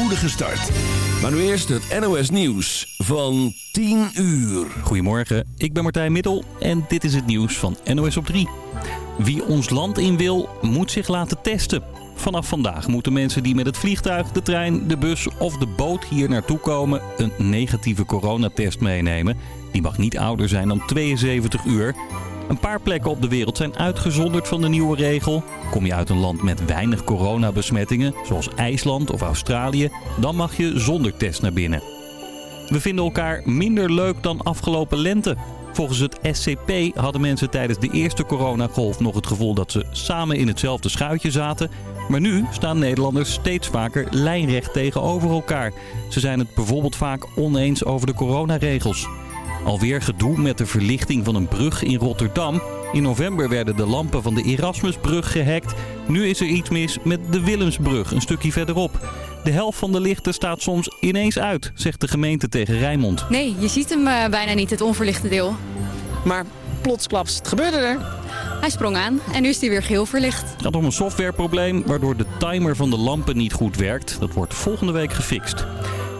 spoedige start. Maar nu eerst het NOS Nieuws van 10 uur. Goedemorgen, ik ben Martijn Middel en dit is het nieuws van NOS op 3. Wie ons land in wil, moet zich laten testen. Vanaf vandaag moeten mensen die met het vliegtuig, de trein, de bus of de boot hier naartoe komen... een negatieve coronatest meenemen. Die mag niet ouder zijn dan 72 uur. Een paar plekken op de wereld zijn uitgezonderd van de nieuwe regel. Kom je uit een land met weinig coronabesmettingen, zoals IJsland of Australië... dan mag je zonder test naar binnen. We vinden elkaar minder leuk dan afgelopen lente. Volgens het SCP hadden mensen tijdens de eerste coronagolf nog het gevoel dat ze samen in hetzelfde schuitje zaten. Maar nu staan Nederlanders steeds vaker lijnrecht tegenover elkaar. Ze zijn het bijvoorbeeld vaak oneens over de coronaregels. Alweer gedoe met de verlichting van een brug in Rotterdam. In november werden de lampen van de Erasmusbrug gehackt. Nu is er iets mis met de Willemsbrug, een stukje verderop. De helft van de lichten staat soms ineens uit, zegt de gemeente tegen Rijnmond. Nee, je ziet hem uh, bijna niet, het onverlichte deel. Maar plotsklaps, het gebeurde er. Hij sprong aan en nu is hij weer geheel verlicht. Het gaat om een softwareprobleem waardoor de timer van de lampen niet goed werkt. Dat wordt volgende week gefixt.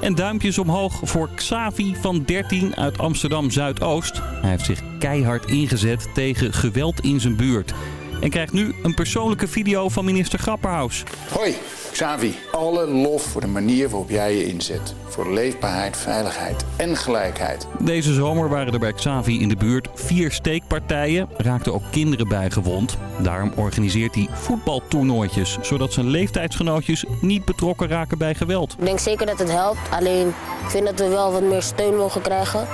En duimpjes omhoog voor Xavi van 13 uit Amsterdam Zuidoost. Hij heeft zich keihard ingezet tegen geweld in zijn buurt. En krijgt nu een persoonlijke video van minister Grapperhaus. Hoi, Xavi. Alle lof voor de manier waarop jij je inzet. Voor leefbaarheid, veiligheid en gelijkheid. Deze zomer waren er bij Xavi in de buurt vier steekpartijen. Raakten ook kinderen bij gewond. Daarom organiseert hij voetbaltoernooitjes. Zodat zijn leeftijdsgenootjes niet betrokken raken bij geweld. Ik denk zeker dat het helpt. Alleen ik vind dat we wel wat meer steun mogen krijgen.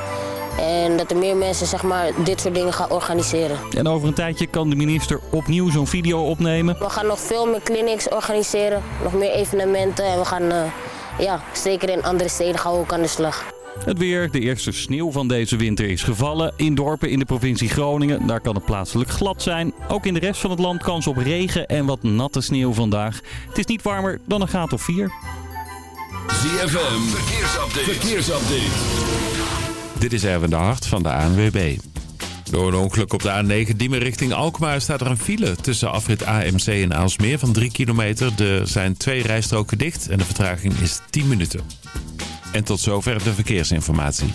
En dat er meer mensen zeg maar, dit soort dingen gaan organiseren. En over een tijdje kan de minister opnieuw zo'n video opnemen. We gaan nog veel meer clinics organiseren, nog meer evenementen. En we gaan, uh, ja, zeker in andere steden gaan we ook aan de slag. Het weer, de eerste sneeuw van deze winter is gevallen. In dorpen in de provincie Groningen, daar kan het plaatselijk glad zijn. Ook in de rest van het land kans op regen en wat natte sneeuw vandaag. Het is niet warmer dan een graad of 4. ZFM, verkeersupdate. verkeersupdate. Dit is Erwin de Hart van de ANWB. Door een ongeluk op de A9 Diemen richting Alkmaar staat er een file tussen afrit AMC en Aalsmeer van 3 kilometer. Er zijn twee rijstroken dicht en de vertraging is 10 minuten. En tot zover de verkeersinformatie.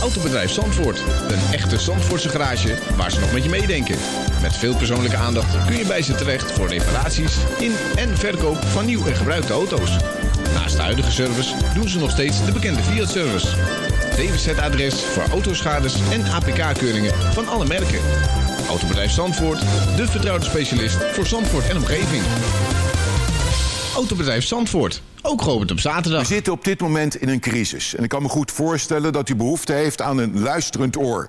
Autobedrijf Zandvoort. Een echte Zandvoortse garage waar ze nog met je meedenken. Met veel persoonlijke aandacht kun je bij ze terecht voor reparaties in en verkoop van nieuw en gebruikte auto's. Naast de huidige service doen ze nog steeds de bekende Fiat-service. DWZ-adres voor autoschades en APK-keuringen van alle merken. Autobedrijf Zandvoort, de vertrouwde specialist voor Zandvoort en omgeving. Autobedrijf Zandvoort, ook geopend op zaterdag. We zitten op dit moment in een crisis. En ik kan me goed voorstellen dat u behoefte heeft aan een luisterend oor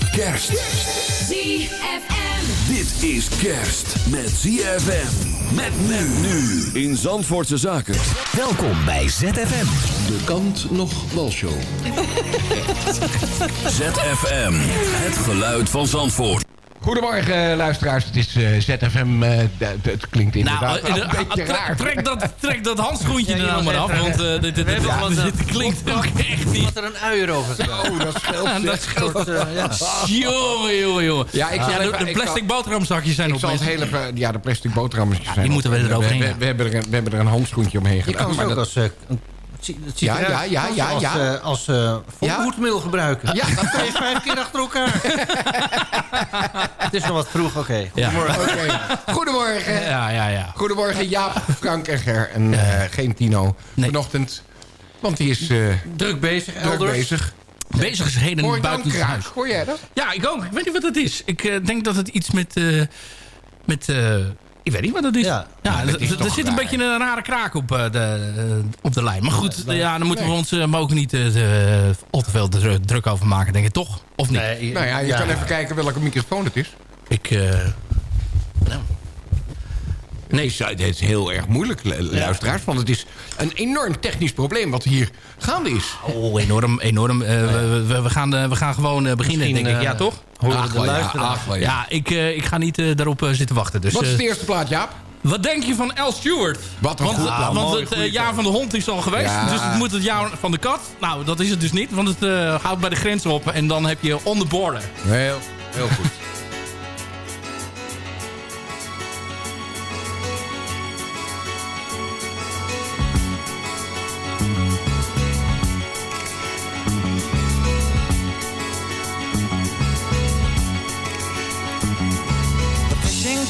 Kerst. ZFM. Dit is kerst met ZFM. Met men nu in Zandvoortse Zaken. Welkom bij ZFM. De kant nog walshow. ZFM. Het geluid van Zandvoort. Goedemorgen luisteraars, het is uh, ZFM, uh, het klinkt inderdaad nou, een beetje trek, raar. Trek dat, trek dat handschoentje er nou maar af, want dit, dit, dit, dit klinkt ook echt niet. Wat er een uier over Oh, dat scheelt. Ja, dat scheelt. ja. Jongen, jongen, jongen. Ja, ik ja, de, plastic boterhamzakjes zijn ik op zal het mensen. hele, Ja, de plastic boterhammetjes Ja, zijn die moeten we eroverheen. We, we, we, hebben er een, we hebben er een handschoentje omheen Je gedaan. kan maar ook dat- als... ziet Ja, eruit ja, ja, als, ja, als, ja. eh, als eh, gebruiken. Ja. Dat kan je vijf keer achter elkaar. het is nog wat vroeg, oké. Ja. Goedemorgen. Oké. Goedemorgen. Ja, ja, ja. Goedemorgen Jaap, Frank en Ger. En eh, geen Tino Nee. vanochtend. Want die is eh, Druk bezig, druk elders. bezig. Bezig is je dan buiten het huis. Hoor jij dat? Ja, ik ook. Ik weet niet wat het is. Ik eh, denk dat het iets met... eh, met eh, ik weet niet wat het is. Ja. Ja, dat er- is er zit een beetje een rare kraak op, eh, de, eh, op de lijn. Maar goed, ja, dan moeten we ons ook niet eh, de- al te veel dru- druk over maken, denk ik toch? Of niet? Nee, Nou ja, je kan even kijken welke microfoon het is. Ik... eh, nou. Nee. Het is, het is heel erg moeilijk, lu- luisteraars. Want het is een enorm technisch probleem wat hier gaande is. Oh, enorm, enorm. Eh, we, we, we gaan, eh, we gaan gewoon eh, beginnen, Misschien, denk ik. Ja, toch? horen Ach, de ja, luisteraars. ach, wel ja. ja, ik, ik ga niet daarop zitten wachten. Dus, wat is de eerste plaat, Jaap? Wat denk je van L. Stewart? Wat een want, goed plan. want het jaar van de hond is al geweest. Ja. Dus het moet het jaar van de kat. Nou, dat is het dus niet. Want het eh, houdt bij de grens op. En dan heb je on the border. Heel, heel goed.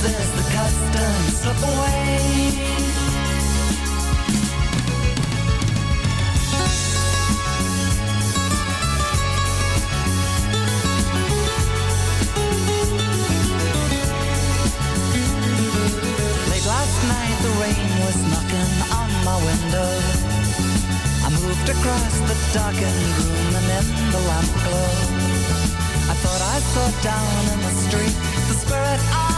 Notices the customs slip away. Late last night, the rain was knocking on my window. I moved across the darkened room and in the lamp glow. I thought I saw down in the street the spirit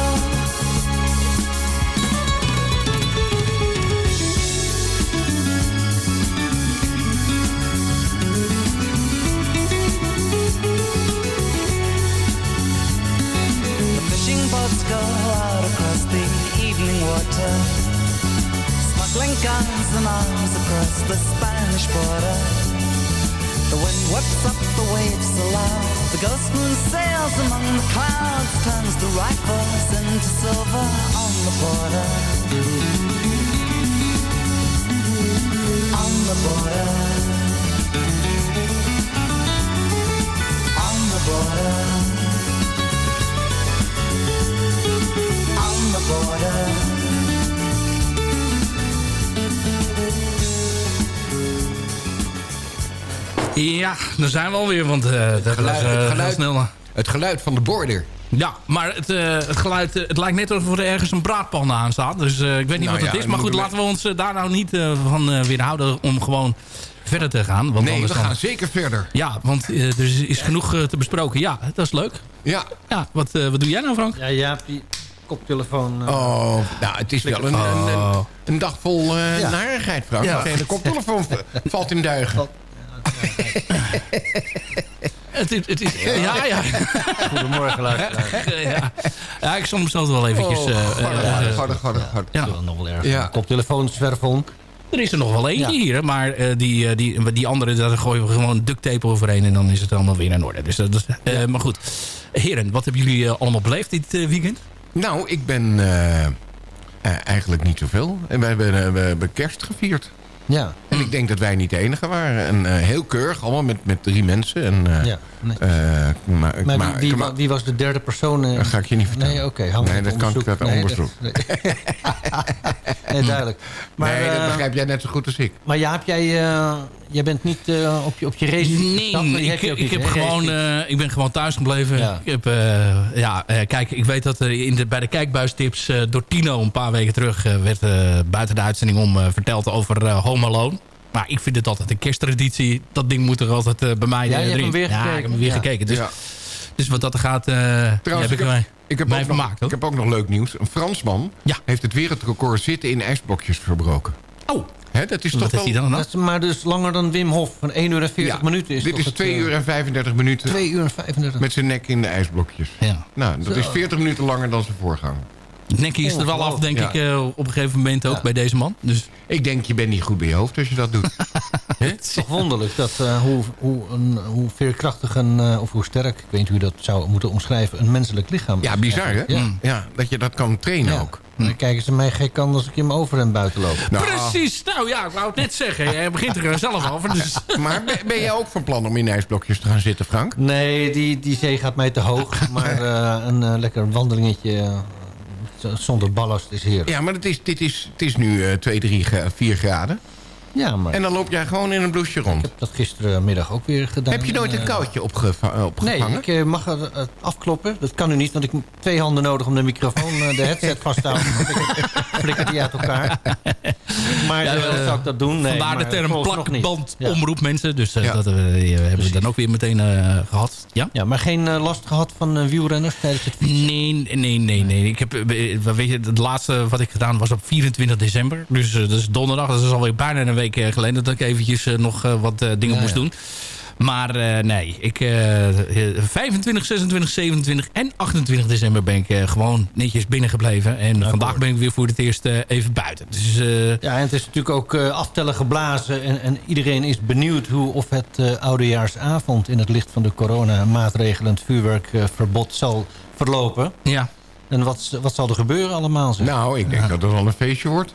The Spanish border. The wind whips up the waves aloud. The ghost moon sails among the clouds, turns the rifles into silver on the border. On the border. On the border. On the border. Ja, daar zijn we alweer. Want eh, dat Geluid- was eh, geluid- snel. Het geluid van de border. Ja, maar het, eh, het geluid, eh, het lijkt net alsof er ergens een braadpan aan staat. Dus eh, ik weet niet Nou wat het is. Maar goed, laten we ons eh, daar nou niet eh, van eh, weerhouden om gewoon verder te gaan. Want Nee, we dan- gaan zeker verder. Ja, want eh, er is, is genoeg eh, te besproken. Ja, dat is leuk. Ja. Ja, wat, eh, wat doe jij nou, Frank? Ja, ja, die koptelefoon... eh, Oh, nou, het is wel een, een, een, een dag vol eh Ja. narigheid, Frank. Ja. Ja. De koptelefoon valt in duigen. Het, is- het is, ja, ja. Goedemorgen, luisteraar. ja. ja, ik zal hem zelf wel eventjes... Oh, eh, garde, eh, garde, eh, garde, garde, garde. Ja. Dat is nog wel erg. Ja. Koptelefoon, zwerfhonk. Er is er nog wel eentje Ja. hier, hè, maar eh, die, eh, die, die andere, daar gooien we gewoon duct tape overheen en dan is het allemaal weer in orde. Dus, dat is, eh, Maar goed, heren, wat hebben jullie allemaal beleefd dit weekend? Nou, ik ben eh, eh, eigenlijk niet zoveel. En we hebben, we hebben kerst gevierd. Ja. En ik denk dat wij niet de enige waren. En eh, heel keurig, allemaal met, met drie mensen. En, eh, Ja, nee. eh, maar, Maar maar- wie, wie, was de derde persoon? dat ga ik je niet vertellen. Nee, oké. Nee, dat kan ik onderzoek. uit Nee, onderzoek. dat- nee. nee, duidelijk. Maar, nee, dat begrijp jij net zo goed als ik. Maar ja, heb jij, jij bent niet eh, op, je, op je race Nee, ik, heb ik, niet, heb gewoon, eh, ik ben gewoon thuis gebleven. Ja. Ik heb, eh, ja, eh, kijk, ik weet dat er in de, bij de kijkbuistips eh, door Tino een paar weken terug... eh, werd eh, buiten de uitzending om eh, verteld over Home Alone. Maar ik vind het altijd een kersttraditie. Dat ding moet er altijd bij mij Ja, erin. hem weer ja, gekeken. ik heb hem weer Ja. gekeken. Dus, Ja. dus wat dat er gaat, eh Trouwens, heb ik, mij, Ik heb, mij ook nog, ik heb ook nog leuk nieuws. Een Fransman Ja. heeft het wereldrecord zitten in ijsblokjes verbroken. Oh, Hè, dat is wat toch heeft hij wel... dan? Dat is maar dus langer dan Wim Hof. Van 1 uur en 40 Ja, minuten is Dit is het, 2 eh, uur en 35 minuten 2 uur en 35. met zijn nek in de ijsblokjes. Ja. Nou, dat is 40 minuten langer dan zijn voorganger. Nekkie is er wel af, denk Ja. ik, eh, op een gegeven moment ook Ja. bij deze man. Dus Ik denk, je bent niet goed bij je hoofd als je dat doet. Het is toch wonderlijk dat, eh, hoe, hoe, een, hoe veerkrachtig een, eh, of hoe sterk, ik weet niet hoe je dat zou moeten omschrijven, een menselijk lichaam is. Ja, bizar hè? Ja. Ja. dat je dat kan trainen Ja. ook. Dan kijken ze mij gek aan als ik in mijn overhemd buiten loop. Nou, Precies, nou ja, ik wou het net zeggen. Hij begint er zelf over. Dus. Maar ben, jij ook van plan om in ijsblokjes te gaan zitten, Frank? Nee, die, die zee gaat mij te hoog. Maar eh, een lekker wandelingetje zonder ballast is heerlijk. Ja, maar het is, dit is, het is nu eh 2, 3, 4 graden. Ja, maar En dan loop jij gewoon in een blouseje rond. ik heb dat gisterenmiddag ook weer gedaan. Heb je nooit een Eh, koudje opgeva- eh, opgevangen? Nee, ik eh, mag er eh, afkloppen. Dat kan nu niet, want ik heb twee handen nodig om de microfoon, de headset vast te houden. Want ik flikker die uit elkaar. Maar Ja, zou ik dat doen? Nee, Vandaar de term plakband Ja. omroep mensen. Dus Ja. dat hebben we dan ook weer meteen eh, gehad. Ja? Ja, maar geen last gehad van wielrenners tijdens het fietsen? Nee, nee, nee, nee. Ik heb, weet je, het laatste wat ik gedaan was op 24 december. Dus dat is donderdag. Dat is alweer bijna een week eh, geleden dat ik eventjes eh, nog eh, wat dingen Ja, moest ja. doen. Maar nee, ik, eh, 25, 26, 27 en 28 december ben ik gewoon netjes binnengebleven. En vandaag ben ik weer voor het eerst even buiten. Dus Ja, en het is natuurlijk ook aftellen geblazen. En, en iedereen is benieuwd hoe of het oudejaarsavond... in het licht van de coronamaatregelen... het vuurwerkverbod zal verlopen. ja. En wat, wat zal er gebeuren allemaal? Zeg? Nou, ik denk dat het wel een feestje wordt.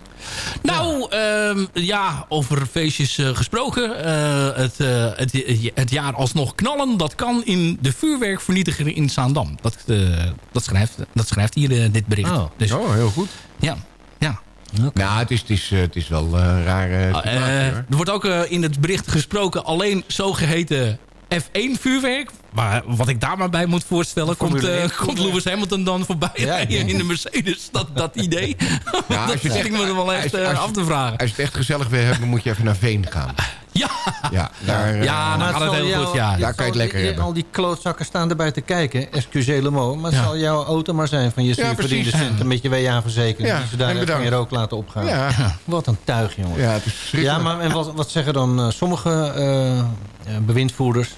Nou, ehm, ja, over feestjes eh, gesproken. Eh, het, eh, het, het jaar alsnog knallen, dat kan in de vuurwerkvernietiger in Zaandam. Dat, eh, dat, schrijft, dat schrijft hier dit bericht. Oh. Dus, Oh, heel goed. ja, ja. Nou, het is, het is, het is wel een rare situatie, eh, er wordt ook in het bericht gesproken alleen zogeheten F1 vuurwerk. Maar wat ik daar maar bij moet voorstellen... komt, eh, 1 komt Lewis Hamilton dan voorbij Ja, in de Mercedes. Dat, dat idee. Ja, dat zit ik me er wel echt als- eh, als- af te vragen. Als je het echt gezellig wil hebben, moet je even naar Veen gaan. Ja, Ja, daar, eh, ja dan Maar gaat het heel jou- goed. Ja. Daar kan je het lekker je- hebben. Al die klootzakken staan erbij te kijken. Excusez le mot. Maar het zal jouw auto maar zijn van je Ja, precies. centen... met je WA-verzekering. Ja, die ze en daar van je rook laten opgaan. Ja. Wat een tuig, jongen. ja, het is. Ja, maar en wat, wat zeggen dan eh, sommige eh, eh, bewindvoerders?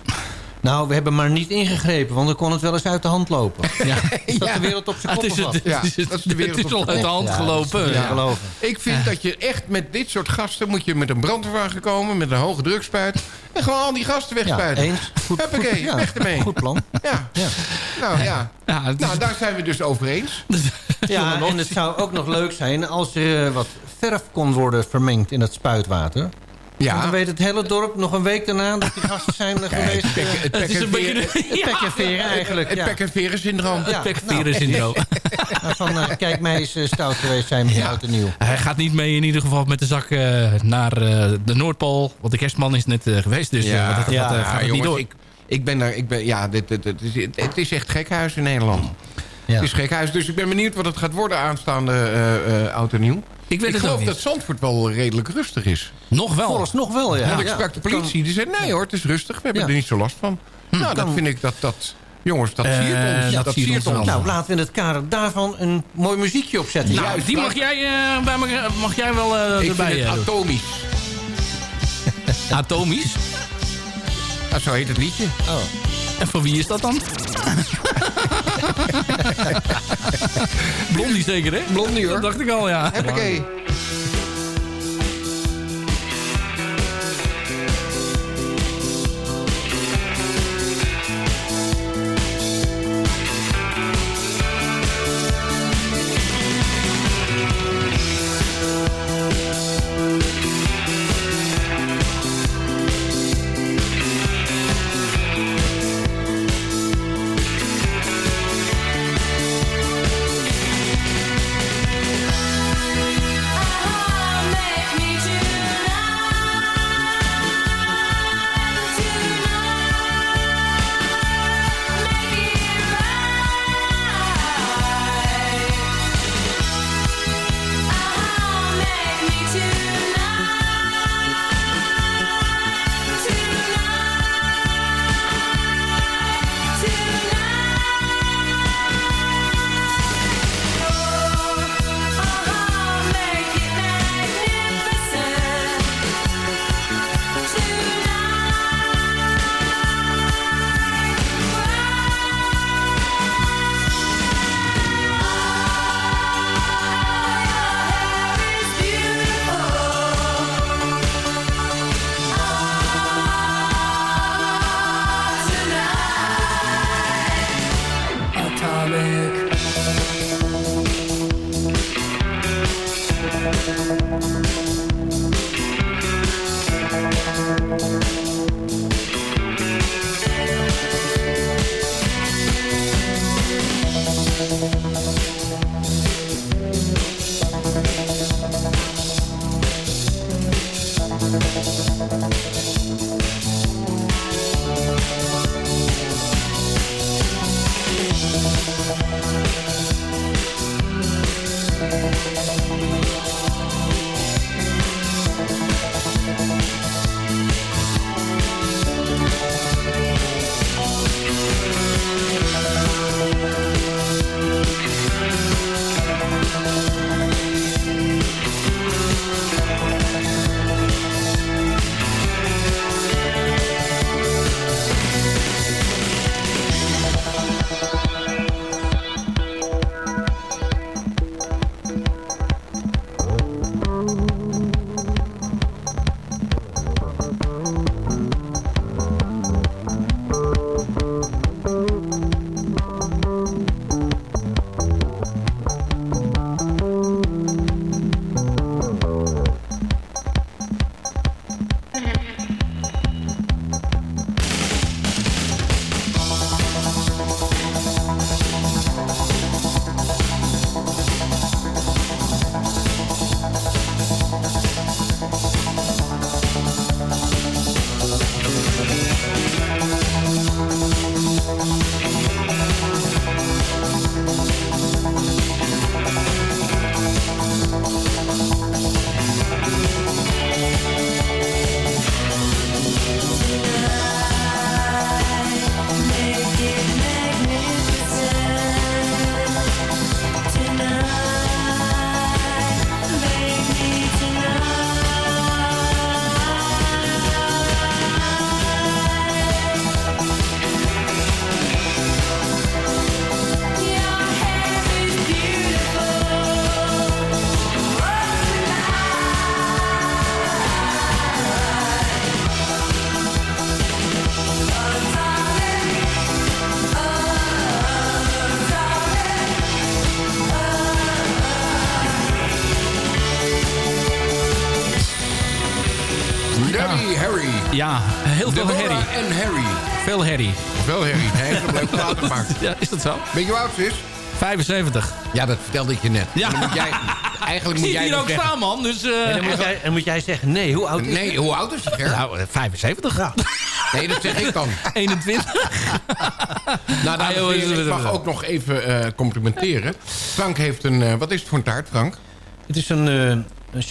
Nou, we hebben maar niet ingegrepen, want dan kon het wel eens uit de hand lopen. Ja. Is dat de wereld op zijn Het kop is, of het, wat? Ja, het is, dat is de wereld het is op al de uit de hand Ja, gelopen. is Ja. Ik vind dat je echt met dit soort gasten... moet je met een brandweerwagen komen, met een hoge drukspuit... en gewoon al die gasten Ja, wegspuiten. eens. Goed, Huppakee, goed, ja, weg ermee. Goed plan. Ja. Ja. Nou ja. Ja, het is- Nou, daar zijn we dus over eens. Ja, en het zou ook nog leuk zijn als er eh, wat verf kon worden vermengd in het spuitwater. Want Ja. dan weet het hele dorp nog een week daarna dat die gasten zijn eh, geweest. Het pek, eh, het Het pek is en een beetje... veren- Het pek en veren eigenlijk. het ja. pek en veren syndroom. Ja. Het nou, syndroom. Nou, Van, eh, kijk, mij is eh, stout geweest zijn met Ja. oud en nieuw. Hij gaat niet mee in ieder geval met de zak eh, naar eh, de Noordpool. Want de kerstman is net eh, geweest. Dus eh, dat, dat, ja, dat, eh, gaat het niet door. ik, ik ben daar... Ik ben, ja, dit, dit, dit is, het is echt gekhuis in Nederland. Ja. Het is gekhuis, dus ik ben benieuwd wat het gaat worden aanstaande eh eh, oud en nieuw. Ik weet ik het ook geloof niet. dat Zandvoort wel redelijk rustig is. Nog wel. Vooralsnog wel, ja. Want ik sprak de politie, die zei nee hoor, het is rustig. We hebben Ja. er niet zo last van. nou, dat vind ik dat... dat jongens, dat Eh, siert ons. dat dat siert siert ons. Nou, laten we in het kader daarvan een mooi muziekje opzetten. Nou, Juist, die mag jij, eh, bij me, mag jij wel eh, ik erbij vind het doen. atomisch. Atomisch. Nou, zo heet het liedje. Oh. En van wie is dat dan? Blondie zeker, hè? Blondie, hoor. Dat dacht ik al, ja. Huppakee. Ja, heel veel Deborah herrie. en Harry. Veel herrie. Veel Harry. Hij heeft een leuk plaat gemaakt. Ja, is dat zo? Weet je hoe oud ze is? 75. Ja, dat vertelde ik je net. Ja. Dan moet jij, eigenlijk moet Zie jij hier dan ook zeggen- staan, man. Dus, eh, En dan moet, jij, en moet jij zeggen, nee, hoe oud is Nee, hoe oud is ze, Ger? Nou, eh, 75. Nee, dat zeg ik dan. 21. Nou, dames en Ah, heren, ik mag ook nog even eh, complimenteren. Frank heeft een... eh, wat is het voor een taart, Frank? Het is een, eh, een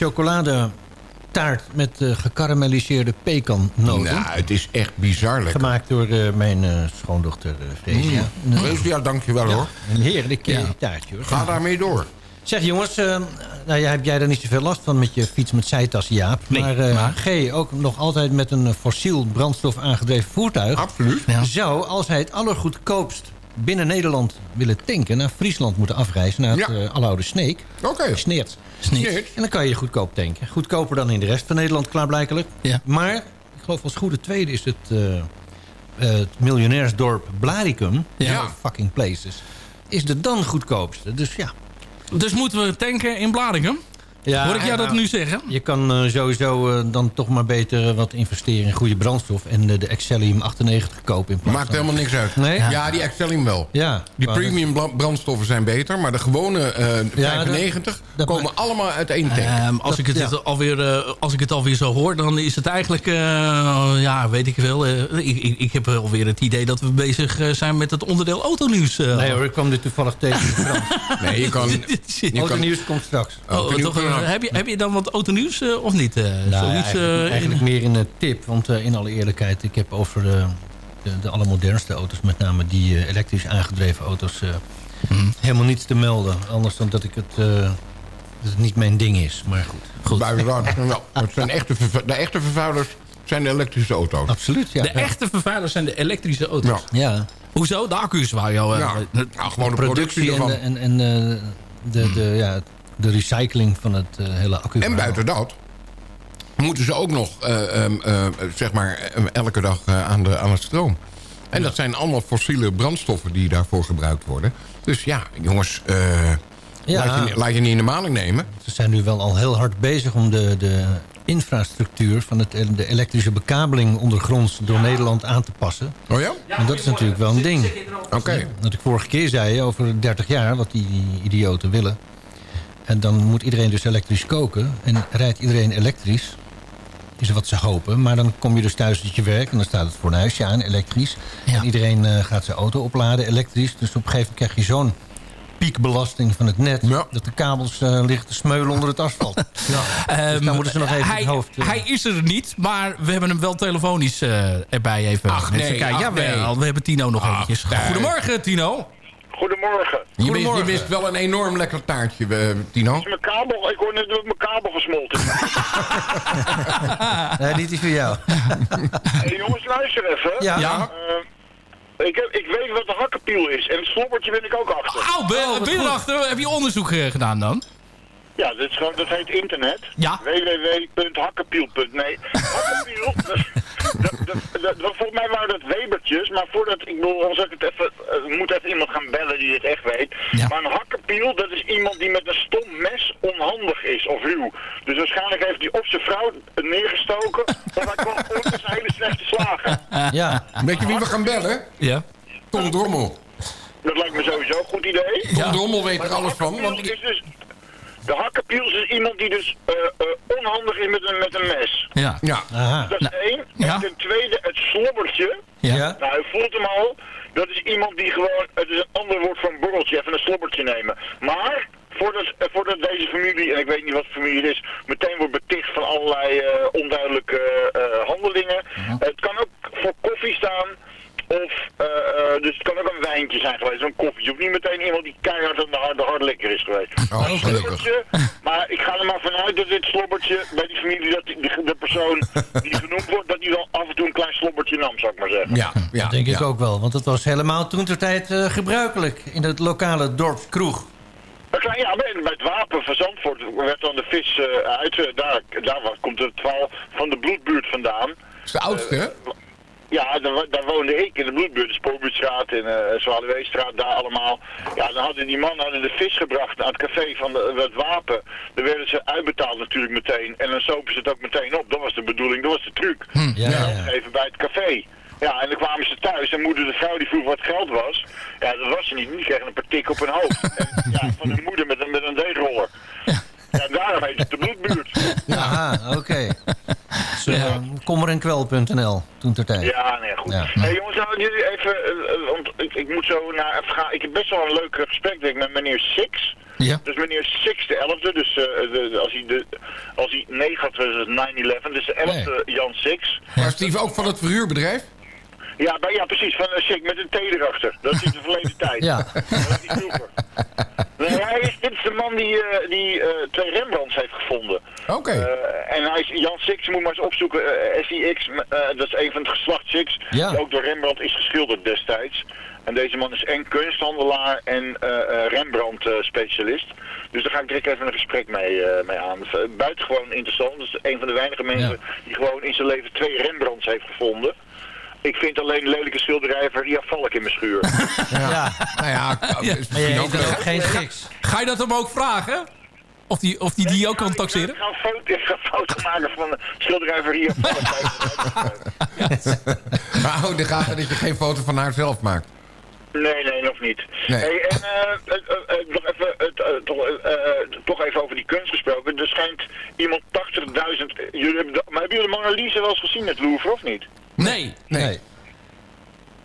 chocoladetaart met eh gekarameliseerde pekannoten. Nou, het is echt bizar lekker. Gemaakt door eh, mijn eh, schoondochter uh, Freesia. Mm. Freesia, dankjewel hoor. Een heerlijk Ja. taartje hoor. Ga daarmee door. Zeg jongens, eh, nou, ja, heb jij er niet zoveel last van met je fiets met zijtas, Jaap? Nee, maar, eh, maar? G ook nog altijd met een fossiel brandstof aangedreven voertuig. Absoluut. Ja. Zou, als hij het allergoedkoopst binnen Nederland willen tanken... naar Friesland moeten afreizen, naar het Ja. eh, aloude Sneek. Oké. Sneert. Sneert. En dan kan je goedkoop tanken. Goedkoper dan in de rest van Nederland, klaarblijkelijk. Ja. Maar, ik geloof als goede tweede is het... eh, eh, het miljonairsdorp Blaricum. Ja. Fucking places. Is de dan goedkoopste. Dus ja, Dus moeten we tanken in Bladingen? Ja, Hoor ik jou dat nou, nu zeggen? Je kan eh, sowieso eh, dan toch maar beter eh, wat investeren in goede brandstof... en de Excellium 98 kopen in plaats Maakt van... helemaal niks uit. Nee? Ja, die Excellium wel. Ja. Die premium brandstoffen zijn beter, maar de gewone eh, Ja, 95 dat komen allemaal uit één tank. Ehm, als, Dat- ik het ja. alweer, als ik het alweer zo hoor, dan is het eigenlijk... eh, ja, weet ik veel. eh, ik, ik, ik heb alweer het idee dat we bezig zijn met het onderdeel autonieuws. eh. Nee hoor, ik kwam dit toevallig tegen in de krant. nee, je kan... Je Auto kan nieuws komt straks. Oh, Autonieuws toch. Heb, je, heb je dan wat autonieuws eh, of niet? eh? Nou, Zoiets, eigenlijk, eh, eigenlijk meer in een tip. Want eh, in alle eerlijkheid, ik heb over de, de, de allermodernste auto's... met name die eh, elektrisch aangedreven auto's... eh, Mhm. helemaal niets te melden. Anders dan dat, ik het, eh, dat het niet mijn ding is. Maar goed. Goed. Buitenlaat. Nou, het zijn echte de echte vervuilers zijn de elektrische auto's. Absoluut, ja. De echte vervuilers zijn de elektrische auto's. Ja. Ja, Hoezo? De accu's waar jou... eh, Ja, nou, gewoon de productie productie en, ervan. en, en eh, de, de, ja, de recycling van het eh, hele accu. En buiten dat moeten ze ook nog, eh, ehm, eh, zeg maar, elke dag aan, de, aan het stroom. En dat zijn allemaal fossiele brandstoffen die daarvoor gebruikt worden. Dus ja, jongens, Ja. laat, je, laat je niet in de maling nemen. Ze zijn nu wel al heel hard bezig om de, de infrastructuur... van het, de elektrische bekabeling ondergronds door Nederland aan te passen. Oh ja? En dat is natuurlijk wel een ding. Oké. Wat ik vorige keer zei, over 30 jaar, wat die idioten willen. En dan moet iedereen dus elektrisch koken. En rijdt iedereen elektrisch, is wat ze hopen. Maar dan kom je dus thuis uit je werk en dan staat het fornuisje aan, elektrisch. En iedereen eh, gaat zijn auto opladen, elektrisch. Dus op een gegeven moment krijg je zo'n piekbelasting van het net... dat de kabels eh, liggen te smeulen onder het asfalt. Ja. dus daar moeten ze nog even hij, het hoofd... eh, hij is er niet, maar we hebben hem wel telefonisch eh, erbij even. Ach, even nee, ach, nee. we hebben Tino nog eventjes. nee. Goedemorgen, Tino. Goedemorgen. Je mist, je Goedemorgen. mist wel een enorm lekker taartje, eh, Tino. Mijn kabel, ik hoor net dat mijn kabel gesmolten is. nee, dit is voor jou. hey, jongens, luister even. Ja. Ja. Eh, ik, heb, ik weet wat de hakkenpiel is. En het slobbertje ben ik ook achter. Auw, ben, ben je erachter? Heb je onderzoek eh, gedaan dan? Ja, dat, is gewoon, dat heet internet. Ja. www.hakkenpiel.nee. Hakkenpiel, dat, dat, dat, volgens mij waren dat Webertjes, maar voordat, ik bedoel, had ik het even, moet even iemand gaan bellen die het echt weet. Ja. Maar een hakkenpiel, dat is iemand die met een stom mes onhandig is, of ruw. Dus waarschijnlijk heeft hij of zijn vrouw neergestoken, of hij kwam ooit met zijn hele slechte slagen. Ja. Weet je wie we gaan bellen? Ja. Tom Drommel. Dat lijkt me sowieso een goed idee. Tom Drommel weet er alles van. Want is dus, de hakkenpiel is iemand die dus eh, eh, onhandig is met een, met een mes. Ja. ja, Aha. Dat is één. ja. En ten tweede, het slobbertje. Ja. Nou, u voelt hem al. Dat is iemand die gewoon, het is een ander woord van borreltje, even een slobbertje nemen. Maar, voordat, eh, voordat deze familie, en ik weet niet wat voor familie het is, meteen wordt beticht van allerlei eh, onduidelijke eh, handelingen. Het kan ook voor koffie staan. Of, eh, eh, dus het kan ook een wijntje zijn geweest, een koffie. Of niet meteen iemand die keihard aan de harde, harde likker is geweest. Oh, Een gelukkig. slobbertje, maar ik ga er maar vanuit dat dit slobbertje bij die familie, dat die, de persoon die genoemd wordt, dat die wel af en toe een klein slobbertje nam, zou ik maar zeggen. ja, ja. Dat denk ja. ik ook wel, want het was helemaal toen ter tijd eh, gebruikelijk in het lokale dorpskroeg. Een klein, ja, bij, bij het wapen van Zandvoort werd dan de vis uit. daar, daar komt het verhaal van de bloedbuurt vandaan. Dat is de oudste, hè? Ja, daar, wo- daar woonde ik in de bloedbuurt, de Spoorbuurtstraat en uh, Zwaluweestraat, daar allemaal. Ja, dan hadden die mannen hadden de vis gebracht naar het café van de, het wapen. Dan werden ze uitbetaald natuurlijk meteen. En dan sopen ze het ook meteen op. Dat was de bedoeling, dat was de truc. Ja, ja, ja. Even bij het café. Ja, en dan kwamen ze thuis en moeder de vrouw die vroeg wat geld was. Ja, dat was ze niet. Die kregen een paar tik op hun hoofd. En, ja, van hun moeder met een, met een deegroller. Ja, daarom heet het de bloedbuurt. Aha, oké. Dus, eh, Kommerenkwel.nl, toen ter tijd. Ja, nee, goed. Ja. Hey, jongens, nou, jullie even, eh, want ik, ik moet zo naar even gaan. Ik heb best wel een leuk gesprek denk ik, met meneer Six. Ja. Dus meneer Six, de 11e, dus eh, de, als hij de, als hij 9 had, was het 9-11, dus de 11e Jan Six. Maar Steve ook van het verhuurbedrijf? Ja, bij, ja, precies, van een Six met een T erachter. Dat is in de verleden tijd. Ja. Dat is vroeger. Nee, hij is, dit is de man die, eh, die eh, twee Rembrandts heeft gevonden. Oké. Eh, en hij is Jan Six, moet maar eens opzoeken. SIX, dat is een van het geslacht Six. Ja. Die ook door Rembrandt is geschilderd destijds. En deze man is en kunsthandelaar en Rembrandt-specialist. dus daar ga ik direct even een gesprek mee, mee aan. Buitengewoon interessant. Dat is een van de weinige mensen die gewoon in zijn leven twee Rembrandts heeft gevonden. Ik vind alleen een lelijke schilderij van Ria Valk in mijn schuur. Ja. Nou ja, Ja. ook geen seks. Ga je dat hem ook vragen? Of die, of die, die ook kan taxeren? Ik ga een foto, maken van een schilderij van Ria Valk. Maar hou in de gaten dat je geen foto van haar zelf maakt. Nee, nee, nog niet. Nee. Hey, en eh, eh, eh, nog, even, het, toch, toch even over die kunst gesproken. Er schijnt iemand 80.000... Jullie hebben de, maar hebben jullie de Mona Lisa wel eens gezien het Louvre, of niet? Nee. Nee.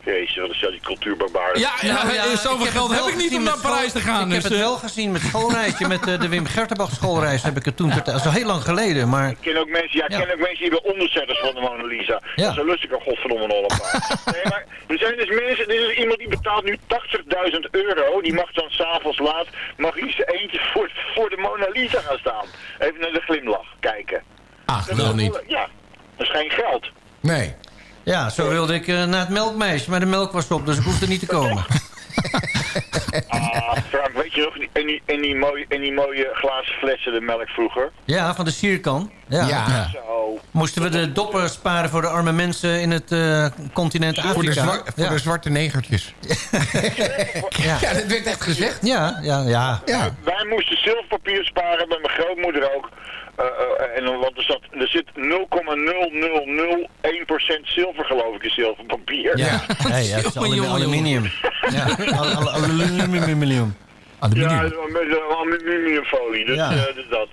Jezus, wat is dat, die cultuurbarbaren. Ja, ja, Nou ja, zoveel geld heb ik niet om naar Parijs te gaan. Ik heb dus, het eh, wel gezien met schoolreisje, met eh, de Wim Gertenbach schoolreis heb ik het toen ter tijd. Dat is al heel lang geleden, maar Ik ken ook mensen, ja, ik Ja. ken ook mensen die hebben onderzetters van de Mona Lisa. Ja. Zo lust ik er godverdomme een paar. nee, maar er zijn dus mensen, er is dus iemand die betaalt nu 80.000 euro. Die mag dan s'avonds laat, mag zijn eentje voor, voor de Mona Lisa gaan staan. Even naar de glimlach kijken. Ach, Dat wel is niet. Ja, dat is geen geld. Nee. Ja, zo wilde ik eh, naar het melkmeisje. Maar de melk was op, dus ik hoefde niet te komen. Ah, Frank, weet je nog, die- en die, en die, mooie, en die mooie glazen flessen de melk vroeger? Ja, van de sierkan. Ja. Ja. Zo. Moesten we de doppen sparen voor de arme mensen in het eh, continent Afrika? Voor de, zwa- voor Ja. de zwarte negertjes. Ja. ja, dat werd echt gezegd. Ja, ja, ja. Ja. Wij moesten zilverpapier sparen, met mijn grootmoeder ook. Eh, eh, en dan, want er, zat, er zit 0,0001% zilver geloof ik in zilverpapier. Ja, hey, ja, het is aluminium. Ja, al- al- aluminium. Ja, met aluminiumfolie, dus, Ja. eh, dus dat.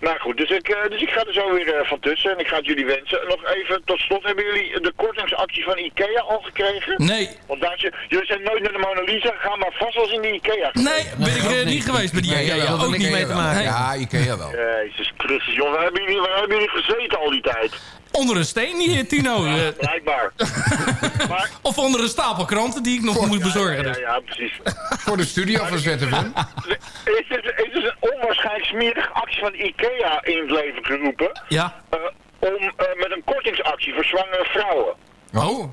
Nou goed, dus ik, eh, dus ik ga er zo weer eh, van tussen en ik ga het jullie wensen. Nog even tot slot, hebben jullie de kortingsactie van Ikea al gekregen? Nee. Want daar, zit- jullie zijn nooit naar de Mona Lisa gegaan, maar vast eens in de Ikea Nee, ben ik eh, niet geweest bij die Ja, ja, Ikea. ja, Ook niet mee te maken. Ja, Ikea wel. Jezus Christus, jongen, waar hebben jullie, waar hebben jullie gezeten al die tijd? Onder een steen hier, Tino. Eh, Blijkbaar. maar, of onder een stapel kranten die ik nog moet bezorgen. ja, dus. ja, precies. Voor de studio van ZFM. Is het, is het een smerige actie van Ikea in het leven geroepen? Ja. eh, om eh, met een kortingsactie voor zwangere vrouwen. Oh.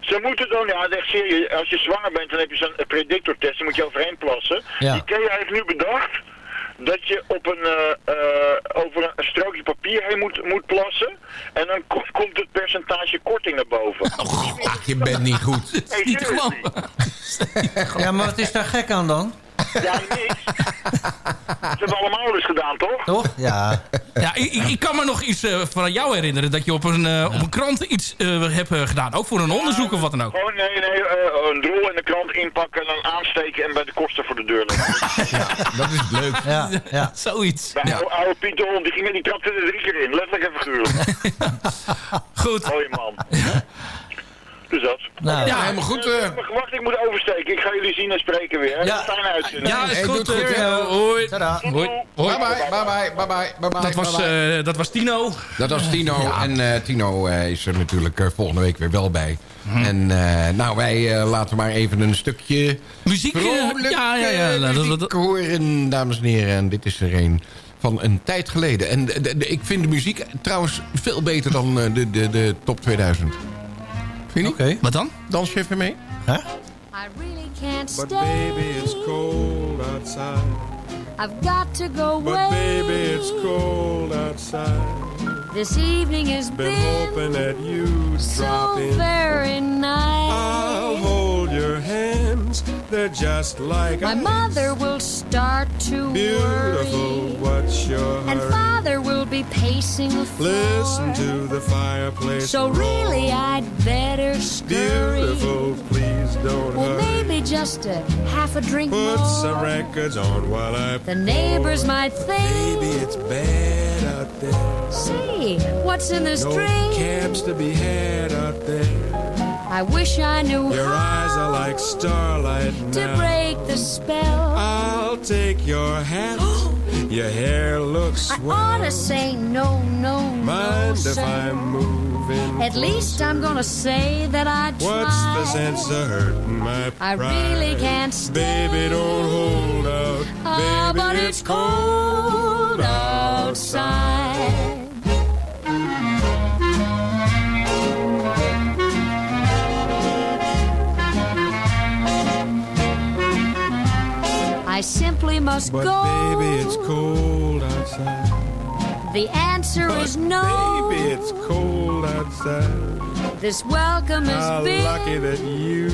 Ze moeten dan, ja, echt serieus, als je zwanger bent, dan heb je zo'n predictortest, dan moet je overheen plassen. Ja. Ikea heeft nu bedacht dat je op een, eh, eh, over een strookje papier heen moet, moet plassen. En dan ko- komt het percentage korting naar boven. Ach, je bent niet goed. Hey, Niet te seriously. geloven. Ja, maar wat is daar gek aan dan? Ja, niks. Ze hebben allemaal eens gedaan, toch? Toch? Ja. Ja, ik, ik- ik kan me nog iets eh, van jou herinneren. Dat je op een, eh, op een krant iets eh, hebt gedaan. Ook voor een onderzoek of wat dan ook. Gewoon, nee, nee, eh, een drol in de krant inpakken en dan aansteken en bij de kosten voor de deur leggen. Dat is leuk. Ja, ja. Zoiets. Bij Ja. oude- Hond, die ging die trapte er drie keer in, letterlijk en figuurlijk. Goed. Mooie man. Dus dat. Nou, Ja, helemaal goed. eh. Maar Wacht, ik moet oversteken. Ik ga jullie zien en spreken weer. hè. Ja. Fijne uitzending. Ja, is Hey, goed. doe het goed, eh, hoi. tada. Hoi. Hoi. Bye bye, bye bye, bye bye, bye bye. Dat was, bye bye. eh, dat was Tino. Dat was Tino. En eh, Tino eh, is er natuurlijk eh, volgende week weer wel bij. En eh, nou, wij eh, laten maar even een stukje Muziek. eh, ja, ja, ja. Dat- muziek dat- horen, dames en heren. En dit is er een van een tijd geleden. En de- de- de- ik vind de muziek trouwens veel beter dan eh, de, de, de top 2000. Vind je Oké. niet? Wat dan? Dans je even mee? Huh? I really can't But stay. baby, it's cold outside. I've got to go But baby, it's cold outside. This evening has Been been hoping that you'd so drop in. very I'll hold your They're just like My ice. mother will start to Beautiful, worry. what's your And father will be pacing the floor. Listen to the fireplace. So roar. really I'd better scurry. Beautiful, please don't Well, hurry. maybe just a half a drink Put more. some records on while I The neighbors might think, Baby, it's bad out there. see, what's in this No drink? cabs to be had out there. I wish I knew Your eyes are like starlight to now. break the spell. I'll take your hand. your hair looks I swell. ought to say no, no, no, Mind if sir. I move moving? At least I'm gonna say that I tried. What's the sense of hurting my pride? I really can't stay. Baby, don't hold out. Ah, Baby, but it's cold outside. I simply must But go. baby, it's cold outside. The answer is no. Baby, it's cold outside. This welcome How big. lucky that you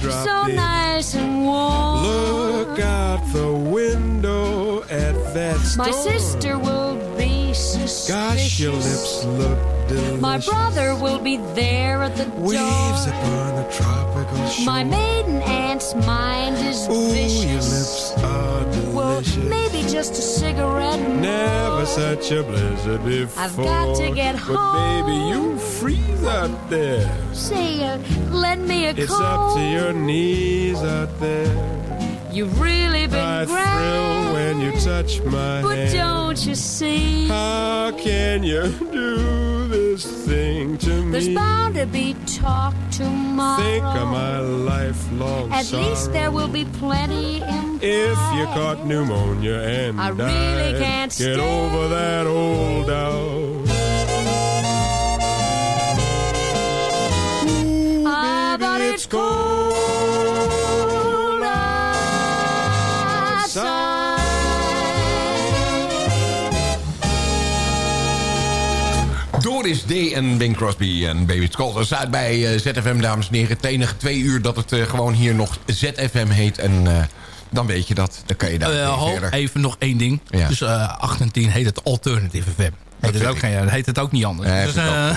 dropped so in. nice and warm. Look out the window at that storm. My sister will be suspicious. Gosh, your lips look delicious. My brother will be there at the Waves door. upon a tropical shore. My maiden aunt's mind is Ooh, vicious. your lips are well, maybe just a cigarette more. Never such a blizzard before. I've got to get But baby, you freeze out there. Say, uh, lend me a It's coat. up to your knees out there. You've really been I grand. thrill when you touch my But hand. don't you see? How can you do this thing to me? There's bound to be talk tomorrow. Think of my lifelong At sorrow. least there will be plenty in If you caught pneumonia and I really died, can't get stay. over that old doubt. Ah, but it's cold Morris Day en Bing Crosby en Baby Skull. Dat staat bij eh, ZFM, dames en heren. Het enige twee uur dat het eh, gewoon hier nog ZFM heet. En eh, dan weet je dat. Dan kan je daar Eh, ho, verder. even nog één ding. Ja. Dus eh 8 en 10 heet het Alternative FM. Het, vind ook, geen, heet het ook niet anders. Nee, dus, vind ik eh,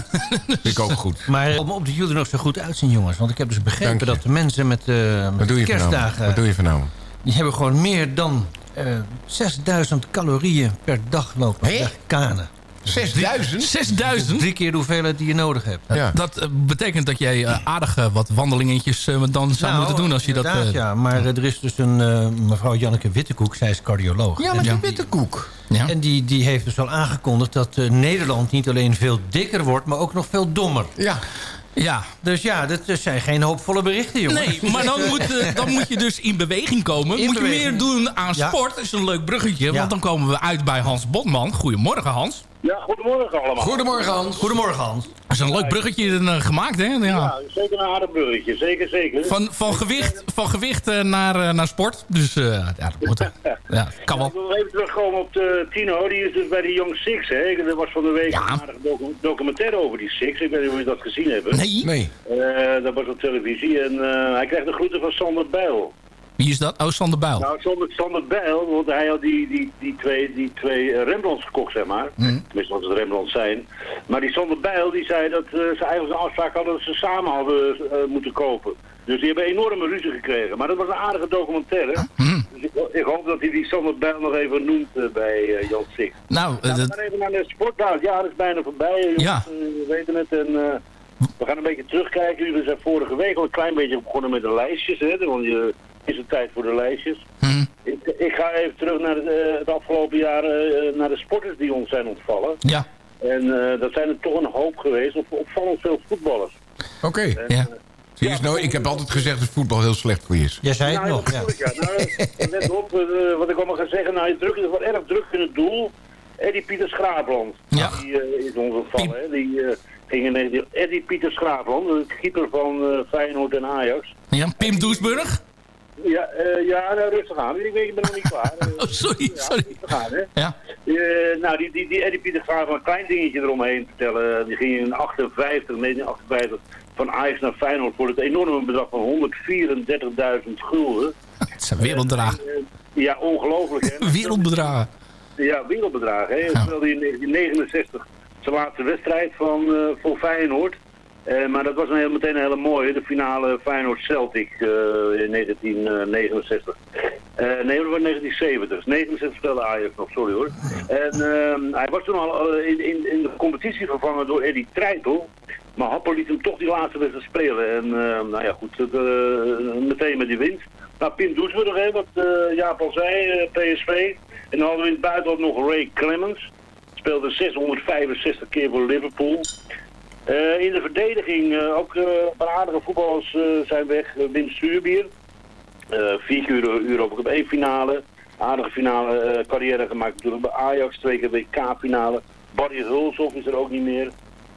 Vind ik ook goed. Maar om op de jullie nog zo goed uitzien, jongens. Want ik heb dus begrepen dat de mensen met, doe je kerstdagen... Wat doe je vanavond? Die hebben gewoon meer dan eh 6000 calorieën per dag lopen. Hé? Kanen. 6000? 6000? Drie keer de hoeveelheid die je nodig hebt. Ja. Dat eh, betekent dat jij eh, aardig eh, wat wandelingetjes dan zou Nou, moeten doen als je dat... ja, maar er is dus een mevrouw Janneke Wittekoek, zij is cardioloog. Ja, met die- de witte koek. Ja. En die, die heeft dus al aangekondigd dat eh, Nederland niet alleen veel dikker wordt, maar ook nog veel dommer. Ja. ja. Dus ja, dat zijn geen hoopvolle berichten, jongens. Nee, maar dan moet, dan moet je dus in beweging komen. In moet je meer doen aan Ja. sport. Dat is een leuk bruggetje. Ja. Want dan komen we uit bij Hans Botman. Goedemorgen Hans. Ja, goedemorgen allemaal. Goedemorgen Hans. Goedemorgen, Hans. Dat is een leuk bruggetje eh, gemaakt, hè? Ja. Ja, zeker een aardig burgertje, zeker, zeker. Van, van gewicht, van gewicht eh, naar, eh, naar sport. Dus eh, ja, dat moet er. Ja, kan wel. Ik wil even terugkomen op de Tino, die is dus bij de Young Six, hè. Er was van de week Ja. een aardige docu- documentaire over die Six. Ik weet niet of jullie dat gezien hebben. Nee. Nee. Eh, dat was op televisie en eh, hij krijgt de groeten van Sander Bijl. Wie is dat? Oh, Sander Bijl. Nou, Sander, Sander Bijl, want hij had die, die, die twee, die twee eh, Rembrandts gekocht, zeg maar. Tenminste, wat het Rembrandts zijn. Maar die Sander Bijl, die zei dat eh, ze eigenlijk een afspraak hadden dat ze samen hadden eh, moeten kopen. Dus die hebben enorme ruzie gekregen. Maar dat was een aardige documentaire. Dus ik, ik hoop dat hij die Sander Bijl nog even noemt bij Jan Six. Nou, we dat- gaan even naar de sportbouw. Ja, dat is bijna voorbij. Jongens. Ja. We weten het. En, we gaan een beetje terugkijken. Jullie zijn vorige week al een klein beetje begonnen met de lijstjes. Hè, want je is het tijd voor de lijstjes. hm. Ik, ik ga even terug naar het, eh, het afgelopen jaar eh, naar de sporters die ons zijn ontvallen. ja. En eh, dat zijn er toch een hoop geweest. Op, opvallend veel voetballers. Oké. ja. Zie je eens nou, ik heb altijd gezegd dat voetbal heel slecht voor je is. Jij zei het Nou, nog, ja. ja. Nou, let op, wat ik allemaal ga zeggen. Nou, je druk is wel erg druk in het doel. Eddie Pieter Schraapland. Ja. Die eh, is ons ontvallen. Hè. Die eh, ging in 19... Eddie Pieter Schraapland, de keeper van eh, Feyenoord en Ajax. ja. Pim Doesburg? Ja, eh, ja nou, rustig aan. Ik, weet, ik ben nog niet klaar. Oh, sorry, ja, sorry. rustig aan, hè. Ja. Eh, nou, die, die, die Eddie Pieter gaat een klein dingetje eromheen vertellen. Die ging in 58, 1958 van Ajax naar Feyenoord voor het enorme bedrag van 134.000 gulden. Het zijn wereldbedragen. Eh, ja, ongelooflijk hè. Wereldbedragen. Ja, wereldbedragen. Hè. Hij speelde in 1969 zijn laatste wedstrijd van, voor Feyenoord. Eh, maar dat was een heel, meteen een hele mooie, de finale Feyenoord-Celtic eh, in 1969. Eh, nee, dat was 1970. 69 speelde Ajax nog, sorry hoor. En ehm, hij was toen al in, in, de competitie vervangen door Eddie Treitel. Maar Happel liet hem toch die laatste wedstrijd spelen. En eh, nou ja, goed, meteen met die winst. Nou, Pim Doesburg, hè, wat Jaap al zei, PSV. En dan hadden we in het buitenland nog Ray Clemens. Speelde 665 keer voor Liverpool. Eh, in de verdediging eh, ook eh, een paar aardige voetballers zijn weg. Wim Stuurbier. Vier keer Euro- Europa Cup 1 finale. Aardige finale carrière gemaakt natuurlijk bij Ajax. Twee keer WK finale. Barry Hulshoff is er ook niet meer.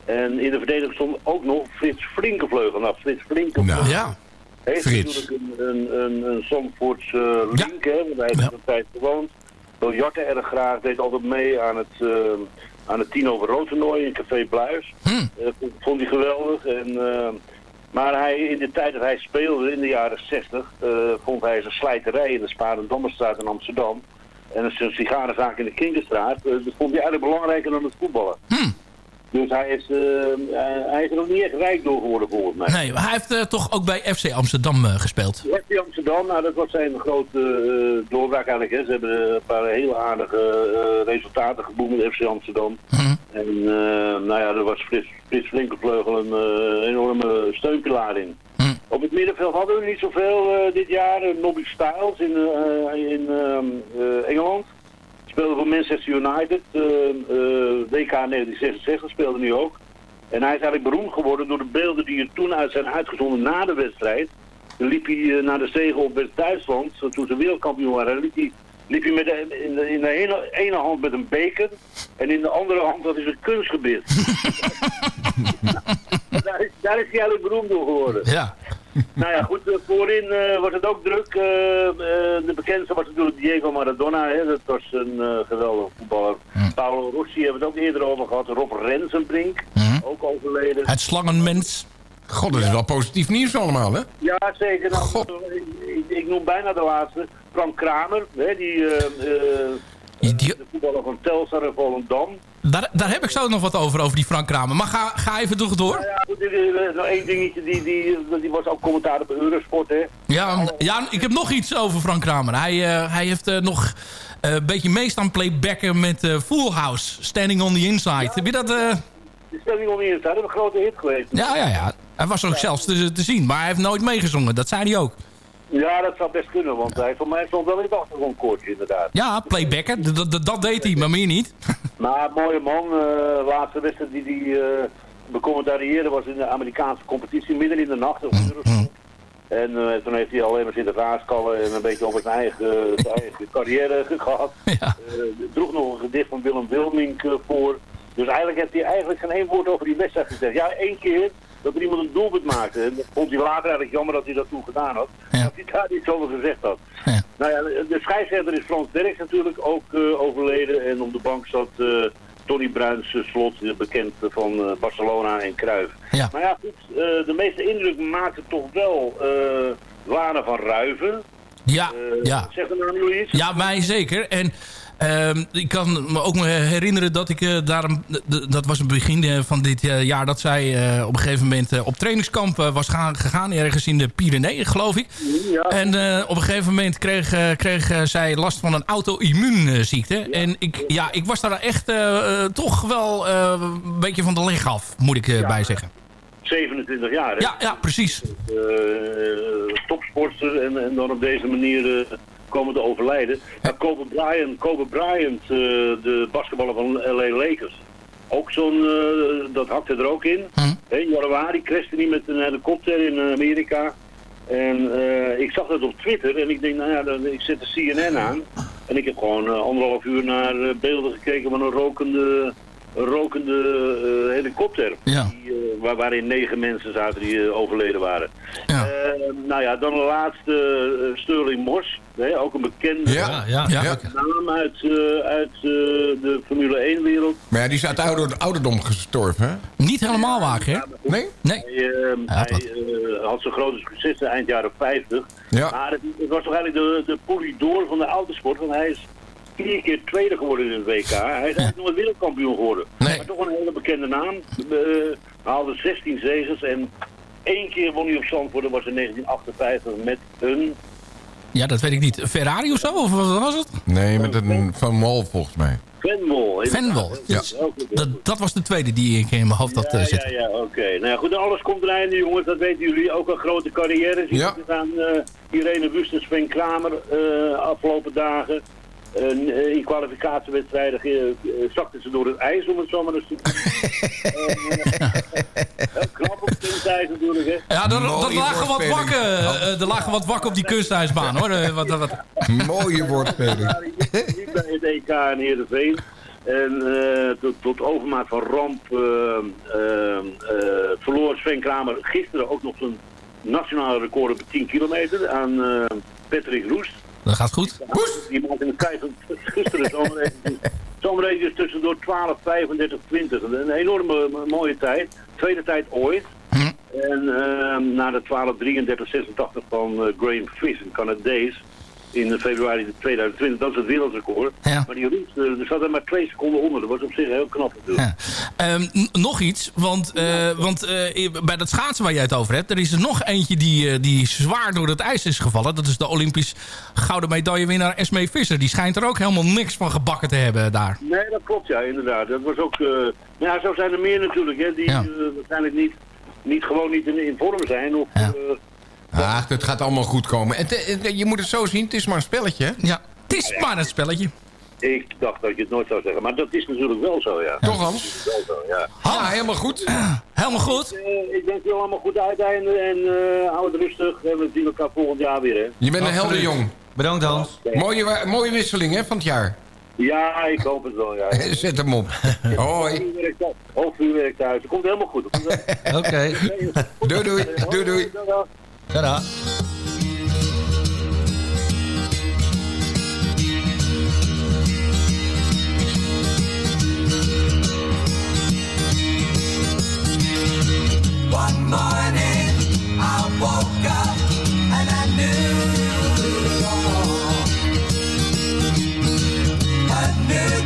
En in de verdediging stond ook nog Frits Flinkevleugel. Nou, Frits Flinkevleugel Nou, Ja. heeft Frits. natuurlijk een, een, een, een Zandvoorts eh, link, hè, want hij heeft Ja. een tijd gewoond. Biljarten erg graag, deed altijd mee aan het, aan het tien over rood toernooi in Café Bluis. Hm. Eh, vond, vond hij geweldig. En, eh, maar hij, in de tijd dat hij speelde, in de jaren 60, eh, vond hij zijn slijterij in de Sparendammerstraat in Amsterdam. En zijn sigarenzaak in de Kinkerstraat, dat vond hij eigenlijk belangrijker dan het voetballen. Hm. Dus hij is, eh, eh, hij is er ook niet echt rijk door geworden volgens mij. Nee, maar hij heeft eh, toch ook bij FC Amsterdam gespeeld. FC Amsterdam, nou dat was zijn grote doorbraak eigenlijk. Hè. Ze hebben een paar hele aardige resultaten geboekt met FC Amsterdam. Hm. En eh, nou ja, er was Frits, Frits Flinkervleugel een enorme steunpilaar in. Hm. Op het middenveld hadden we niet zoveel dit jaar. Uh, Nobby Styles in, in ehm, eh, Engeland. Speelde voor Manchester United. eh, eh, WK 1966 speelde nu ook. En hij is eigenlijk beroemd geworden door de beelden die er toen uit zijn uitgezonden na de wedstrijd. Dan liep hij eh, naar de zege op West-Duitsland, zo toen ze wereldkampioen waren. Liep hij, liep hij met de, in, de, in de ene, ene hand met een beker en in de andere hand had hij zijn kunstgebit. daar, is, daar is hij eigenlijk beroemd door geworden. Ja. Nou ja, goed, voorin eh, was het ook druk. Eh, eh, de bekendste was natuurlijk Diego Maradona. Hè. Dat was een geweldige voetballer. Paolo Rossi hebben we het ook eerder over gehad. Rob Rensenbrink. Ook overleden. Het slangenmens. God, dat is wel positief nieuws allemaal, hè? Ja, zeker. Nou, ik, ik noem bijna de laatste. Frank Kramer, hè, die, eh, de voetballer van Telstar en Volendam. Daar, daar heb ik zo nog wat over, over die Frank Kramer. Maar ga, ga even door. door. Nou ja, goed, dit is, nog één dingetje, die, die, die was ook commentaar op Eurosport, hè. Ja, ja, ik heb nog iets over Frank Kramer. Hij, eh, hij heeft eh, nog eh, een beetje meestaan playbacken met Full House, Standing on the Inside. Heb je dat... De stelling om in dat is een grote hit geweest. Ja, ja, ja. Hij was ook zelfs te, te zien, maar hij heeft nooit meegezongen. Dat zei hij ook. Ja, dat zou best kunnen, want hij, voor mij stond wel in het achtergrondkoortje, inderdaad. Ja, playbacken, d- d- dat deed hij, maar meer niet. Maar mooie man, eh laatste wedstrijd die hij eh becommentarieerde was in de Amerikaanse competitie, midden in de nacht. op Eurosport. En eh, toen heeft hij alleen maar zitten raaskallen en een beetje over zijn eigen, zijn eigen carrière gehad. Eh, droeg nog een gedicht van Willem Wilmink eh, voor. Dus eigenlijk heeft hij eigenlijk geen één woord over die wedstrijd gezegd. Ja, één keer dat er iemand een doelpunt maakte. En dat vond hij later eigenlijk jammer dat hij dat toen gedaan had. Dat hij daar iets over gezegd had. Nou ja, de scheidsrechter is Frans Derks natuurlijk ook eh, overleden. En op de bank zat eh, Tony Bruins eh, slot, bekend van Barcelona en Cruijff. Maar ja, goed, de meeste indruk maakte toch wel Lara van Ruiven. Ja, ja. Zeg de naam jullie iets? Ja, mij zeker. En ehm, ik kan me ook me herinneren dat ik eh, daarom... Dat was het begin eh, van dit eh, jaar dat zij op een gegeven moment op trainingskamp was gaan, gegaan. Ergens in de Pyreneeën, geloof ik. En eh, op een gegeven moment kreeg, kreeg zij last van een auto-immuunziekte. En ik, ja, ik was daar echt toch wel een beetje van de leg af, moet ik eh, bij zeggen. 27 jaar, hè? Ja, ja, precies. Topsporter en, en dan op deze manier komen te overlijden. Maar Kobe Bryant, Kobe Bryant eh, de basketballer van LA Lakers. Ook zo'n, eh, dat hakte er ook in. In januari crashte hij met een helikopter in Amerika. En eh, ik zag dat op Twitter en ik denk, nou ja, dan, ik zet de CNN aan. En ik heb gewoon eh, anderhalf uur naar eh, beelden gekeken van een rokende, rokende eh, helikopter. Die, eh, waar, waarin negen mensen zaten die eh, overleden waren. Eh, nou ja, dan de laatste Sterling Mors. Hè, ook een bekende Ja, ja, ja. naam uit, eh, uit eh, de Formule 1-wereld. Maar ja, die is uit ouder, ouderdom gestorven, hè? Niet helemaal waar, hè? Nee? Nee. Hij, eh, hij eh, had zijn grote successen eind jaren 50. Ja. Maar het, het was toch eigenlijk de, de polydor van de autosport. Want hij is vier keer tweede geworden in het WK. Hij is eigenlijk nooit wereldkampioen geworden. Maar toch een hele bekende naam. Eh, hij haalde 16 zegens en één keer won hij op Zandvoort. Dat was in 1958 met een... Ja, dat weet ik niet. Ferrari of zo? Of wat was het? Nee, met een Van Mol volgens mij. Venmol. Venmol. Ja. Dat, dat was de tweede die ik in mijn hoofd had eh, Ja, zitten. ja, ja, oké. Nou ja, goed, alles komt er einde, jongens. Dat weten jullie. Ook een grote carrière. Zie Ja. ja. aan uh, Irene Wust en Sven Kramer uh, afgelopen dagen. Uh, in kwalificatiewedstrijden uh, zakten ze door het ijs, om het zo maar eens te doen. knap op het kunstijs natuurlijk, hè. Ja, er, dat lagen wat wakken. Er lagen wat wakken op die kunstijsbaan, hoor. Wat, wat. Mooie woordspeling. Niet bij het EK in Heerenveen. En uh, tot, tot, overmaat van ramp uh, uh, verloor Sven Kramer gisteren ook nog zijn nationale record op 10 kilometer aan Patrick Roest. Dat gaat goed. Die maakte een tijd van gisteren zomerreekjes tussendoor 12, 35, 20. Een enorme mooie tijd. Tweede tijd ooit. Hm. En na de 12, 33, 86 van Graham Fish, een Canadees in februari 2020. Dat is het wereldrecord. Ja. Maar die route, er zat er maar twee seconden onder. Dat was op zich heel knap natuurlijk. Ja. Um, nog iets, want, uh, want uh, bij dat schaatsen waar jij het over hebt... er is er nog eentje die, uh, die zwaar door het ijs is gevallen. Dat is de Olympisch gouden medaillewinnaar Esmee Visser. Die schijnt er ook helemaal niks van gebakken te hebben daar. Nee, dat klopt ja, inderdaad. Dat was ook... ja, zo zijn er meer natuurlijk, hè, die ja. waarschijnlijk niet, niet gewoon niet in, in vorm zijn. Of, ja. Ach, het gaat allemaal goed komen. En te, je moet het zo zien, het is maar een spelletje, hè? Ja, het is maar een spelletje. Ik dacht dat je het nooit zou zeggen, maar dat is natuurlijk wel zo, ja. Toch, Hans? Wel zo, ja. ja, helemaal goed. helemaal goed. Ik, uh, ik denk jullie allemaal goed uiteinde en uh, hou het rustig. En we zien elkaar volgend jaar weer, hè. Je bent een helder jong. Bedankt, Hans. Mooie, mooie wisseling, hè, van het jaar. Ja, ik hoop het wel, ja. Zet hem op. Hoi. Hoog vuurwerk thuis. Het komt helemaal goed. Oké. Okay. doei, doei. Doei, doei. Ta-da. One morning I woke up and I knew it all. I knew.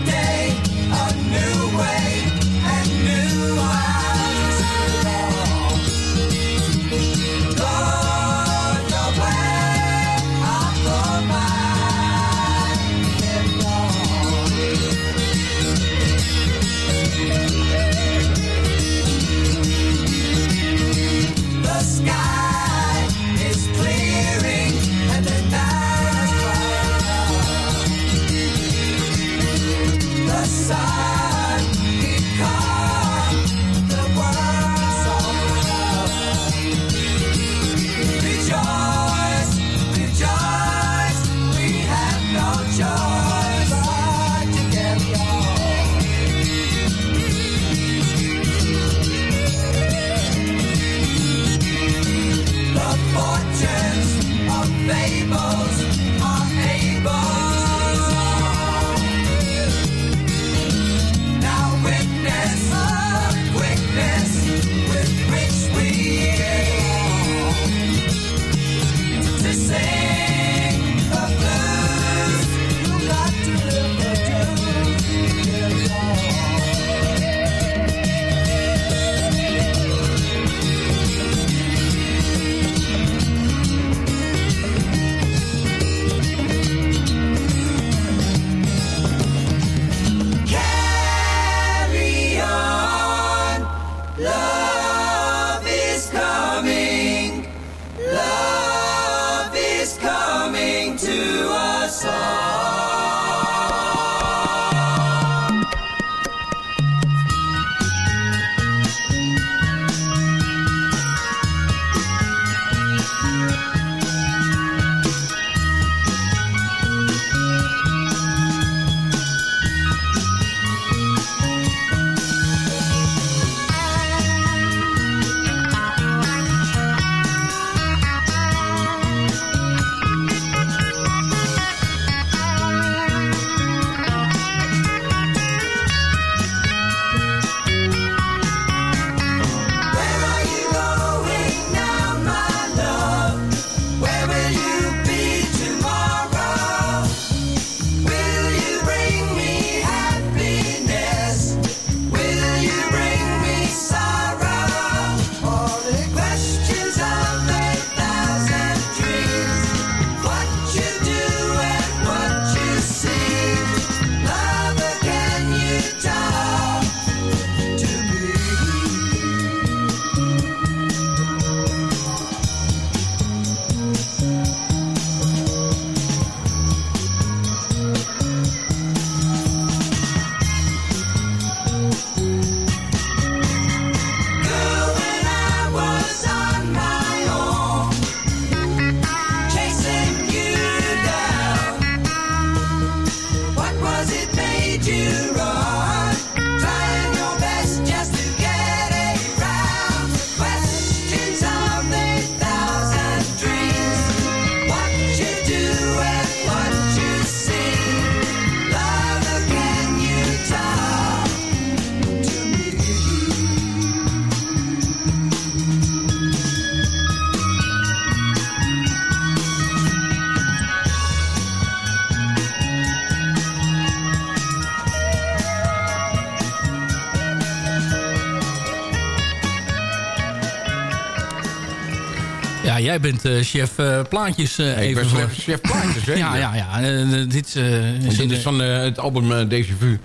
Jij bent eh, chef eh, plaatjes eh, ik even ben voor- chef, plaatjes, hè? Ja, ja, ja. Dit is, En is dit een- is van het album eh Déjà Vu.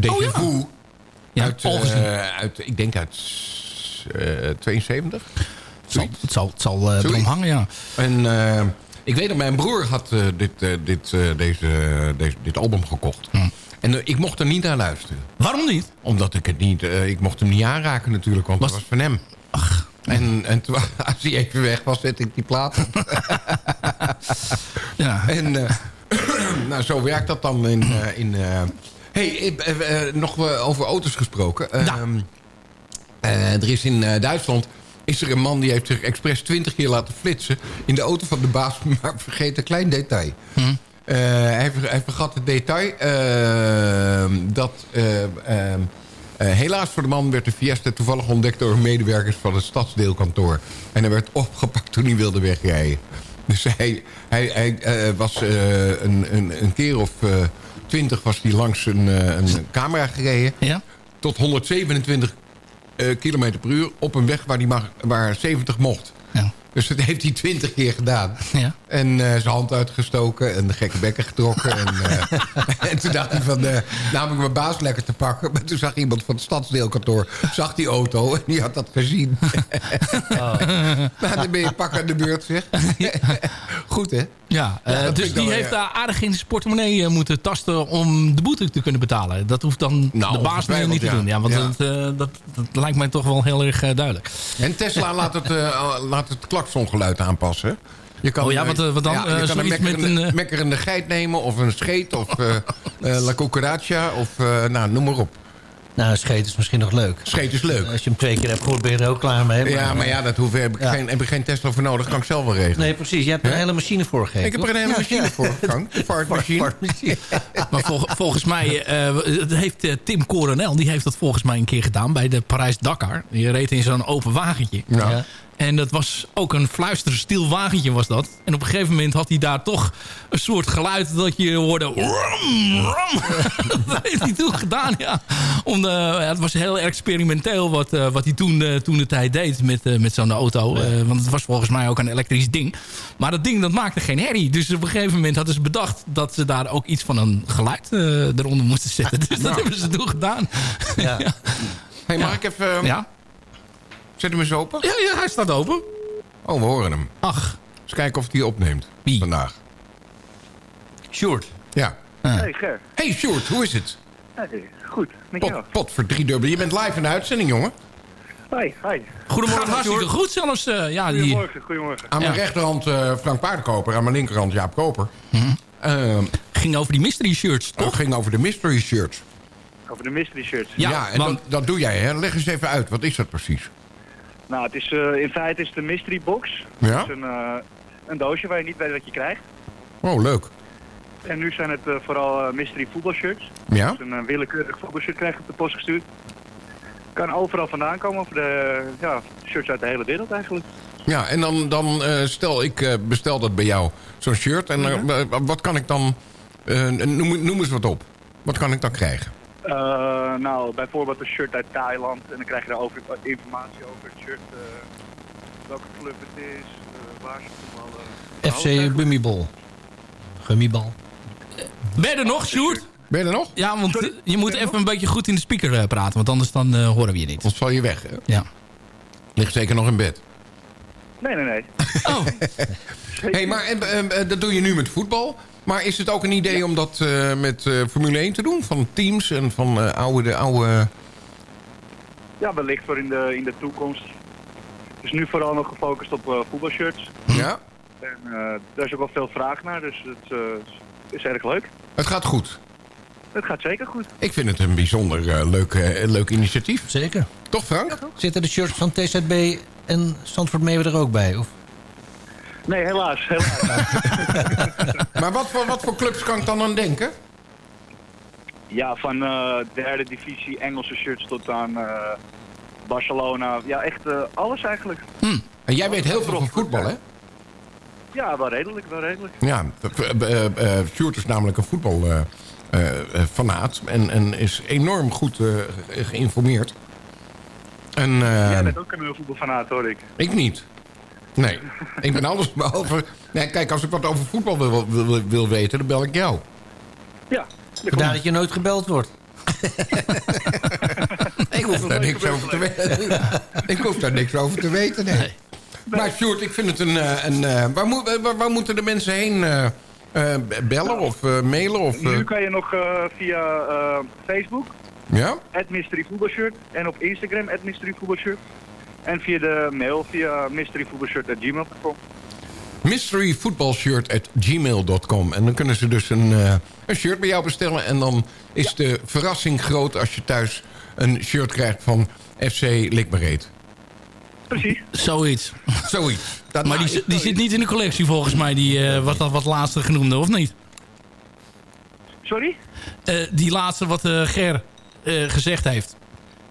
Déjà Oh, ja. Vu. Ja, uit, uit, ik denk uit eh 72. Het zal, het zal, het zal Zoiets. erom hangen, ja. En ik weet dat mijn broer had dit, dit, deze, deze, dit album gekocht. En eh, ik mocht er niet naar luisteren. Waarom niet? Omdat ik het niet... ik mocht hem niet aanraken natuurlijk, want dat was van hem. En, en toen, als hij even weg was, zette ik die plaat op. ja. En eh, nou, zo werkt dat dan in... eh, in eh, hey, nog over auto's gesproken. Ehm, eh, er is in Duitsland is er een man die heeft zich expres 20 keer laten flitsen... in de auto van de baas, maar vergeet een klein detail. Eh, hij, ver- hij vergat het detail ehm, dat... eh, ehm, eh, helaas voor de man werd de Fiesta toevallig ontdekt door medewerkers van het stadsdeelkantoor. En hij werd opgepakt toen hij wilde wegrijden. Dus hij, hij, hij eh, was eh, een, een, een keer of eh, twintig was hij langs een, eh, een camera gereden. Ja? Tot 127 eh kilometer per uur op een weg waar, die mag, waar 70 mocht. Dus dat heeft hij 20 keer gedaan. Ja. En eh, zijn hand uitgestoken en de gekke bekken getrokken. en, eh, en toen dacht hij van, eh namelijk mijn baas lekker te pakken. Maar toen zag iemand van het stadsdeelkantoor, zag die auto en die had dat gezien. nou, dan ben je pak aan de beurt, zeg. Goed, hè? Ja, eh, Ja, dus die heeft ja. daar aardig in zijn portemonnee eh, moeten tasten om de boete te kunnen betalen. Dat hoeft dan Nou, de baas nu niet te doen. ja. Want. Dat, eh, dat, dat lijkt mij toch wel heel erg duidelijk. En Tesla laat het, laat het klaksongeluid aanpassen. Je kan, Oh ja, wat, wat dan? Ja, je kan een zoiets met mekkerende, een, mekkerende geit nemen of een scheet of La Cucaracha of nou, noem maar op. Nou, scheet is misschien nog leuk. Scheet is leuk. Als je hem twee keer hebt gehoord, ben je er ook klaar mee. Ja, maar ja, dat hoef, heb, ik Ja. geen, heb ik geen Tesla voor nodig. kan ik zelf wel regelen. Nee, precies. Je hebt er een hele machine voor gegeven. Ik heb er een hele machine Ja, voor, Frank. Een vaartmachine. Maar vol- volgens mij eh, het heeft eh, Tim Coronel, die heeft dat volgens mij een keer gedaan bij de Parijs-Dakar. Die reed in zo'n open wagentje. Ja. Ja. En dat was ook een fluisterstil wagentje was dat. En op een gegeven moment had hij daar toch een soort geluid dat je hoorde... Rum, rum. dat heeft hij toen gedaan, ja. Om de, ja, het was heel experimenteel wat, eh, wat hij toen, eh, toen de tijd deed met, eh, met zo'n auto. Eh, want het was volgens mij ook een elektrisch ding. Maar dat ding dat maakte geen herrie. Dus op een gegeven moment hadden ze bedacht dat ze daar ook iets van een geluid eh, eronder moesten zetten. Dus dat hebben ze toen gedaan. Ja. Hey, mag ik even... Ja? Zet hem eens open? Ja, ja, hij staat open. Oh, we horen hem. Ach. Eens kijken of hij opneemt. Wie? Vandaag. Sjoerd. Ja. Hey Ger. Hey Sjoerd, hoe is het? Hey, goed, met jou. Pot, pot voor drie dubbel. Je bent live in de uitzending, jongen. Hoi, hi. Goedemorgen, Gaat hartstikke goed zelfs. eh, ja, die, Goedemorgen, goedemorgen. Aan mijn Ja. rechterhand eh, Frank Paardenkoper. Aan mijn linkerhand Jaap Koper. Ehm, ging over die mystery shirts, Het ging over de mystery shirts. Over de mystery shirts. Ja, en want- dat, dat doe jij, hè? Leg eens even uit. Wat is dat precies? Nou, het is, eh, in feite is het een mystery box. Ja? Het is een, eh, een doosje waar je niet weet wat je krijgt. Oh, leuk. En nu zijn het eh, vooral mystery voetbalshirts. Ja? Dus een willekeurig voetbalshirt krijg je op de post gestuurd. Kan overal vandaan komen, voor de ja, shirts uit de hele wereld eigenlijk. Ja, en dan, dan stel ik bestel dat bij jou, zo'n shirt. En wa- wat kan ik dan... noem, noem eens wat op. Wat kan ik dan krijgen? Eh, nou, bijvoorbeeld een shirt uit Thailand. En dan krijg je daar over, informatie over het shirt. eh, welke club het is, eh, waar ze voetballen. FC Bummibol. Gummibal. Ben je er nog, Sjoerd? Ben je er nog? Ja, want je moet even een beetje goed in de speaker eh, praten. Want anders dan eh, horen we je niet. Anders val je weg, hè? Ja. Ligt zeker nog in bed. Nee, nee, nee. Oh. hey, maar dat doe je nu met voetbal. Maar is het ook een idee om dat eh, met eh, Formule 1 te doen? Van teams en van eh, oude... De oude... Ja, wellicht voor in de, in de toekomst. Het is nu vooral nog gefocust op eh, voetbalshirts. Ja? En eh, daar is ook wel veel vraag naar, dus het eh, is erg leuk. Het gaat goed. Het gaat zeker goed. Ik vind het een bijzonder eh, leuk, eh, leuk initiatief. Zeker. Toch, Frank? Zitten de shirts van TZB en Zandvoort Meeuwen er ook bij? Of? Nee, helaas. helaas. Maar wat voor, wat voor clubs kan ik dan aan denken? ja, van eh, derde divisie Engelse shirts tot aan eh, Barcelona. Ja, echt eh, alles eigenlijk. En jij weet heel veel van voetbal, hè? Ja, wel redelijk, wel redelijk. Ja, Sjoerd is namelijk een voetbalfanaat en, en is enorm goed geïnformeerd. En, Jij bent ook een voetbalfanaat, hoor ik. Ik niet. Nee, ik ben alles behalve... Nee, kijk, als ik wat over voetbal wil, wil, wil, wil weten, dan bel ik jou. Ja. Vandaar dat je nooit gebeld wordt. ik hoef daar niks over te weten. ik hoef daar niks over te weten, nee. Maar Sjoerd, ik vind het een... eh, een eh, waar, moet, waar, waar moeten de mensen heen eh, eh, bellen of eh, mailen? Of, Nu kan je nog eh, via eh, Facebook, ja? at Mystery Voetbalshirt. En op Instagram, at Mystery Voetbalshirt. En via de mail, via mysteryvoetbalshirt.gmail.com. mysteryfootballshirt@gmail.com En dan kunnen ze dus een, eh, een shirt bij jou bestellen. En dan is de verrassing groot als je thuis een shirt krijgt van FC Likmereet. Precies. Zoiets. Zoiets. Dat maar die, die zit niet in de collectie volgens mij, die, eh, wat, dat wat laatste genoemde, of niet? Sorry? Eh, die laatste wat eh, Ger eh, gezegd heeft.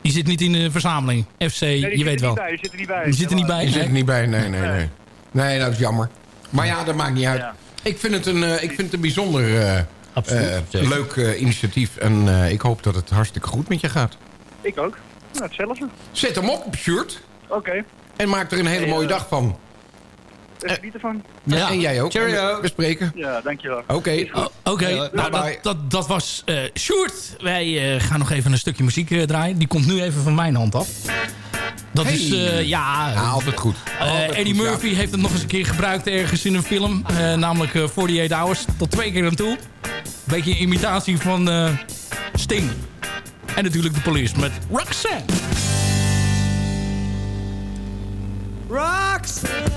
Die zit niet in de verzameling. FC, Nee, je weet wel. bij, die zit er niet bij. Die zit er niet bij? Die zit er Nee? niet bij, nee, nee, nee. Nee, dat is jammer. Maar ja, dat maakt niet uit. Ja. Ik vind het een, eh, ik vind het een bijzonder eh, Absoluut, eh, leuk eh, initiatief. En eh, ik hoop dat het hartstikke goed met je gaat. Ik ook. Nou, hetzelfde. Zet hem op op je shirt. Oké. En maak er een hele Hey, mooie dag van. Er ervan. Ja. En jij ook. Cheerio. En We spreken. Ja, dankjewel. Oké. Oh, Oké, Ja, nou, dat, dat, dat was eh Sjoerd. Wij eh, gaan nog even een stukje muziek eh, draaien. Die komt nu even van mijn hand af. Dat Hey. is, eh, ja... Ja, altijd goed. eh, Altijd Eddie goed, ja. Murphy heeft het nog eens een keer gebruikt ergens in een film. eh, namelijk eh 48 Hours. Tot twee keer aan toe. Beetje een imitatie van eh, Sting. En natuurlijk de police met Roxanne. Roxanne,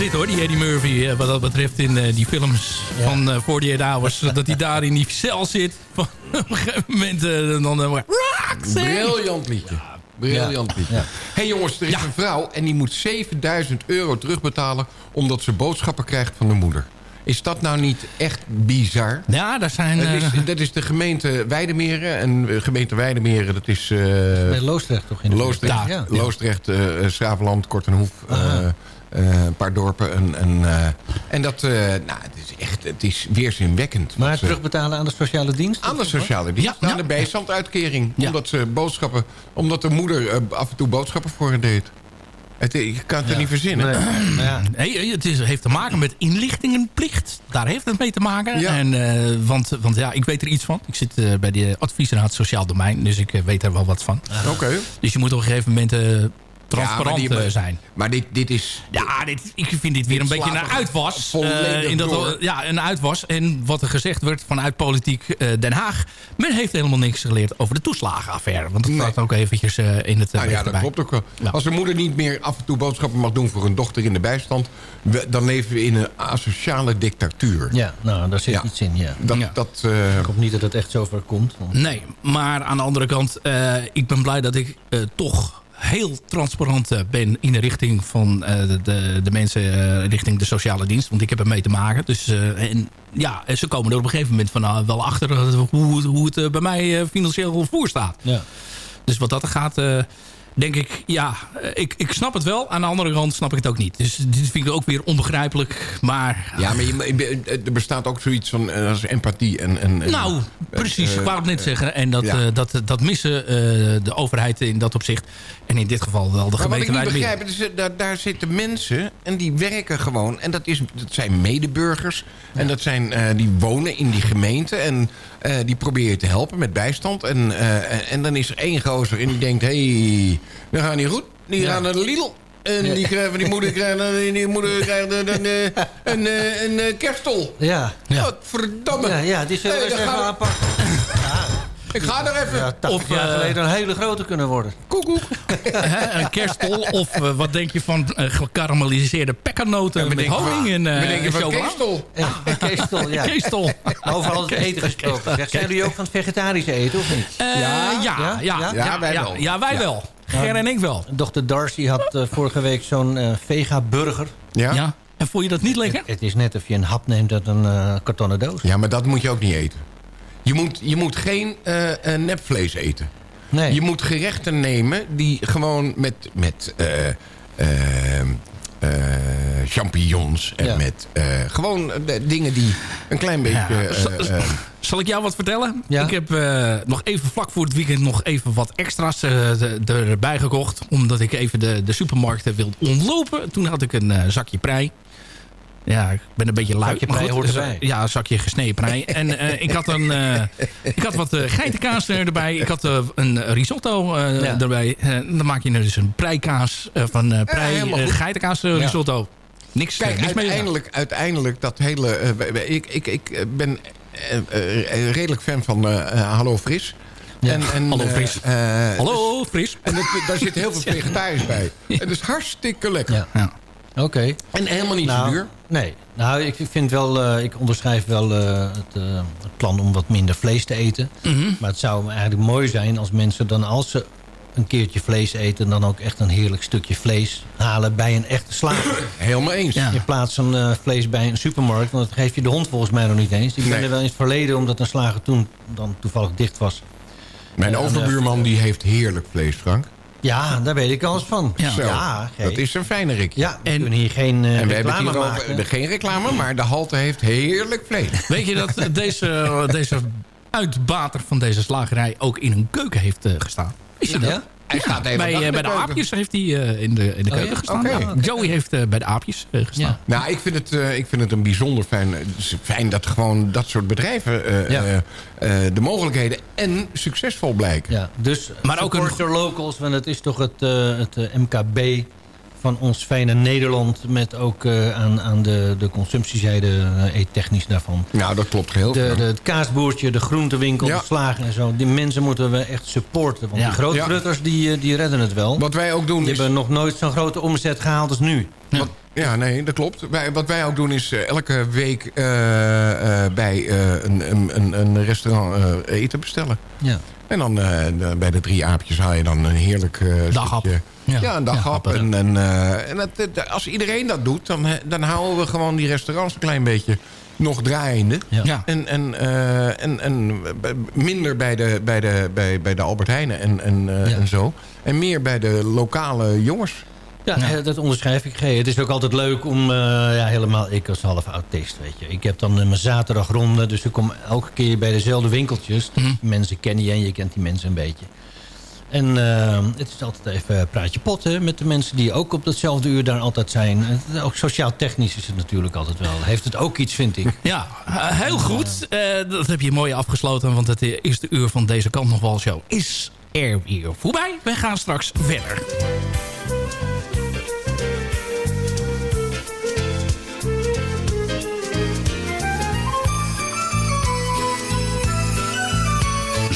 zitten hoor, die Eddie Murphy. eh, wat dat betreft in eh, die films van eh 48 Hours. dat hij daar in die cel zit. Van, op een gegeven moment eh, dan... Roxanne! Briljant liedje. Briljant liedje. Ja. hey jongens, er is een vrouw en die moet 7000 euro terugbetalen... omdat ze boodschappen krijgt van de moeder. Is dat nou niet echt bizar? Ja, daar zijn... Dat is, eh, dat is de gemeente Weidemeren. En uh, gemeente Weidemeren, dat is... eh Bij Loosdrecht toch? In de Loosdrecht? Ja. Loosdrecht eh Schravenland, Kortenhoef. eh, eh, een paar dorpen. En, en, eh, en dat eh, nou, het is echt het is weerzinwekkend. Maar ze- terugbetalen aan de sociale dienst? aan de sociale dienst, aan de bijstandsuitkering. Omdat, ze boodschappen, omdat de moeder eh, af en toe boodschappen voor haar deed. Het, ik kan het er niet verzinnen. Nee, het is, heeft te maken met inlichtingenplicht. Daar heeft het mee te maken. En, eh, want, want ja, ik weet er iets van. Ik zit eh, bij de adviesraad Sociaal Domein. Dus ik weet er wel wat van. Oké. Dus je moet op een gegeven moment transparant Ja, maar die- eh, zijn. Maar dit, dit is... Ja, dit, ik vind dit weer een beetje een uitwas. eh, in dat, door. ja, een uitwas. En wat er gezegd wordt vanuit politiek eh, Den Haag. Men heeft helemaal niks geleerd over de toeslagenaffaire. Want dat staat ook eventjes eh, in het Nou ja, dat klopt ook wel. Als een moeder niet meer af en toe boodschappen mag doen voor een dochter in de bijstand... we- dan leven we in een asociale dictatuur. Ja, nou, daar zit Ja. iets in, ja. Dat, dat, eh, Ik hoop niet dat het echt zover komt. want- Nee, maar aan de andere kant, eh, ik ben blij dat ik eh, toch heel transparant eh, ben in de richting van eh, de, de, de mensen eh, richting de sociale dienst. Want ik heb ermee te maken. Dus, en ja, ze komen er op een gegeven moment van, wel achter hoe, hoe het bij mij financieel voor staat. Ja. Dus wat dat er gaat, denk ik, ja, eh, ik, ik snap het wel. Aan de andere kant snap ik het ook niet. Dus dit vind ik ook weer onbegrijpelijk. Maar ja, maar je, er bestaat ook zoiets van eh, als empathie. En, en, en- nou, precies. eh, ik wou het net zeggen. En dat, ja. eh, dat, dat missen eh, de overheid in dat opzicht. En in dit geval wel de Maar wat ik gemeente niet Weidemeren. begrijp, is, eh, daar, daar zitten mensen en die werken gewoon. En dat, is, dat zijn medeburgers. En dat zijn, eh, die wonen in die gemeente. En eh, die proberen je te helpen met bijstand. En, eh, en, en dan is er één gozer en die denkt... hé, hey, we gaan niet goed. Die gaan naar de Lidl. En die, krijgen, die moeder krijgt, die, die moeder krijgt een, een, eh, een, eh, een, kerststol. Ja. Wat verdamme. Ja, ja, die zullen we Hey, even aanpakken. Ik ga er even. Ja, 80 jaar eh, geleden een hele grote kunnen worden. Hè, een kerststol. Of eh, wat denk je van eh, gekarameliseerde pekkernoten Ja, met honing van- en van chocola? keestel. Ja, een keestel, ja. Keestel. Over al het eten gesproken. Zijn jullie ook van het vegetarische eten, of niet? Ja, ja, ja, ja, wij ja, wel. ja, wij wel. Ger en ik wel. Dochter Darcy had eh, vorige week zo'n eh, vega-burger. Ja? Ja. En vond je dat niet lekker? Het is net of je een hap neemt uit een eh, kartonnen doos. Ja, maar dat moet je ook niet eten. Je moet, je moet geen eh, eh, nepvlees eten. Nee. Je moet gerechten nemen die gewoon met, met eh, eh, eh, champignons en Ja. met eh, gewoon de dingen die een klein beetje... Ja. eh, Zal- eh, Zal ik jou wat vertellen? Ja? Ik heb eh, nog even vlak voor het weekend nog even wat extra's eh, erbij gekocht. Omdat ik even de, de supermarkten wilde ontlopen. Toen had ik een eh, zakje prei. Ja, ik ben een beetje lui. Zakje prei hoort eh, erbij. Ja, een zakje gesneden prei. en eh, ik, had een, eh, ik had wat eh, geitenkaas erbij. Ik had eh, een risotto eh, Ja. erbij. Eh, dan maak je dus een preikaas eh, van eh prei, eh, geitenkaas eh, Ja. risotto. Niks, Kijk, niks mee. uiteindelijk, uiteindelijk dat hele... eh, ik, ik, ik ben eh, eh, redelijk fan van eh, Hallo Fris. Ja. En, en, Hallo eh, Fris. eh, Hallo, Fris. En dat, daar zit heel veel vegetarisch bij. En dat is hartstikke lekker. Ja. Oké. En helemaal niet zo Nou, duur. Nee. Nou, ik vind wel, eh, ik onderschrijf wel eh, het, eh, het plan om wat minder vlees te eten. Mhm. Maar het zou eigenlijk mooi zijn als mensen dan als ze een keertje vlees eten... dan ook echt een heerlijk stukje vlees halen bij een echte slager. Helemaal eens. Ja. In plaats van vlees bij een supermarkt. Want dat geef je de hond volgens mij nog niet eens. Ik ben Nee. er wel in het verleden, omdat een slager toen dan toevallig dicht was. Mijn overbuurman die heeft heerlijk vlees, Frank. Ja, daar weet ik alles van. Ja. Zo, Ja, dat is een fijne Rick. Ja, we En- kunnen hier geen eh En we hebben reclame het hier maken. over, geen reclame, maar de halte heeft heerlijk vlees. Weet je dat deze, deze uitbater van deze slagerij ook in een keuken heeft eh, gestaan? Wist je dat? Ja? Hij Bij, dag eh, bij de aapjes heeft hij eh, in de, in de Oh, keuken ja? gestaan. Joey heeft eh, bij de aapjes eh, gestaan. Ja. Nou, ik vind het, eh, ik vind het een bijzonder fijn, is fijn dat gewoon dat soort bedrijven eh, Ja. eh, eh, de mogelijkheden en succesvol blijken. Ja, dus Maar ook een- locals, want het is toch het, eh, het MKB van ons fijne Nederland... met ook eh, aan, aan de, de consumptiezijde eh, eettechnisch daarvan. Nou, dat klopt heel De, veel. de, het kaasboertje, de groentewinkel, Ja. de slagen en zo. Die mensen moeten we echt supporten. Want Ja. die grootgrutters, die, eh, die redden het wel. Wat wij ook doen Die is... hebben nog nooit zo'n grote omzet gehaald als nu. Wat- ja, nee, dat klopt. Wij, wat wij ook doen is elke week eh, eh, bij eh, een, een, een- restaurant eh, eten bestellen. Ja. En dan eh, bij de drie aapjes haal je dan een heerlijk uh, Daghap. Ja. Ja. een daghap. Ja, en en, eh, en dat, dat- als iedereen dat doet, dan, dan houden we gewoon die restaurants een klein beetje nog draaiende. Ja. En, en, eh, en, en minder bij de, bij de, bij, bij de Albert Heijnen en, en, eh, en zo. En meer bij de lokale jongens. Ja, dat onderschrijf ik. Hey, het is ook altijd leuk om, eh, ja, helemaal ik als half autist, weet je. Ik heb dan mijn zaterdagronde, dus ik kom elke keer bij dezelfde winkeltjes. Dus Mensen kennen je en je kent die mensen een beetje. En eh, het is altijd even praatje potten met de mensen die ook op datzelfde uur daar altijd zijn. Het- Ook sociaal-technisch is het natuurlijk altijd wel. Heeft het ook iets, vind ik. Ja, eh, heel goed. Eh, dat heb je mooi afgesloten, want het eerste uur van deze kant nog wel show is er weer voorbij. Wij gaan straks verder.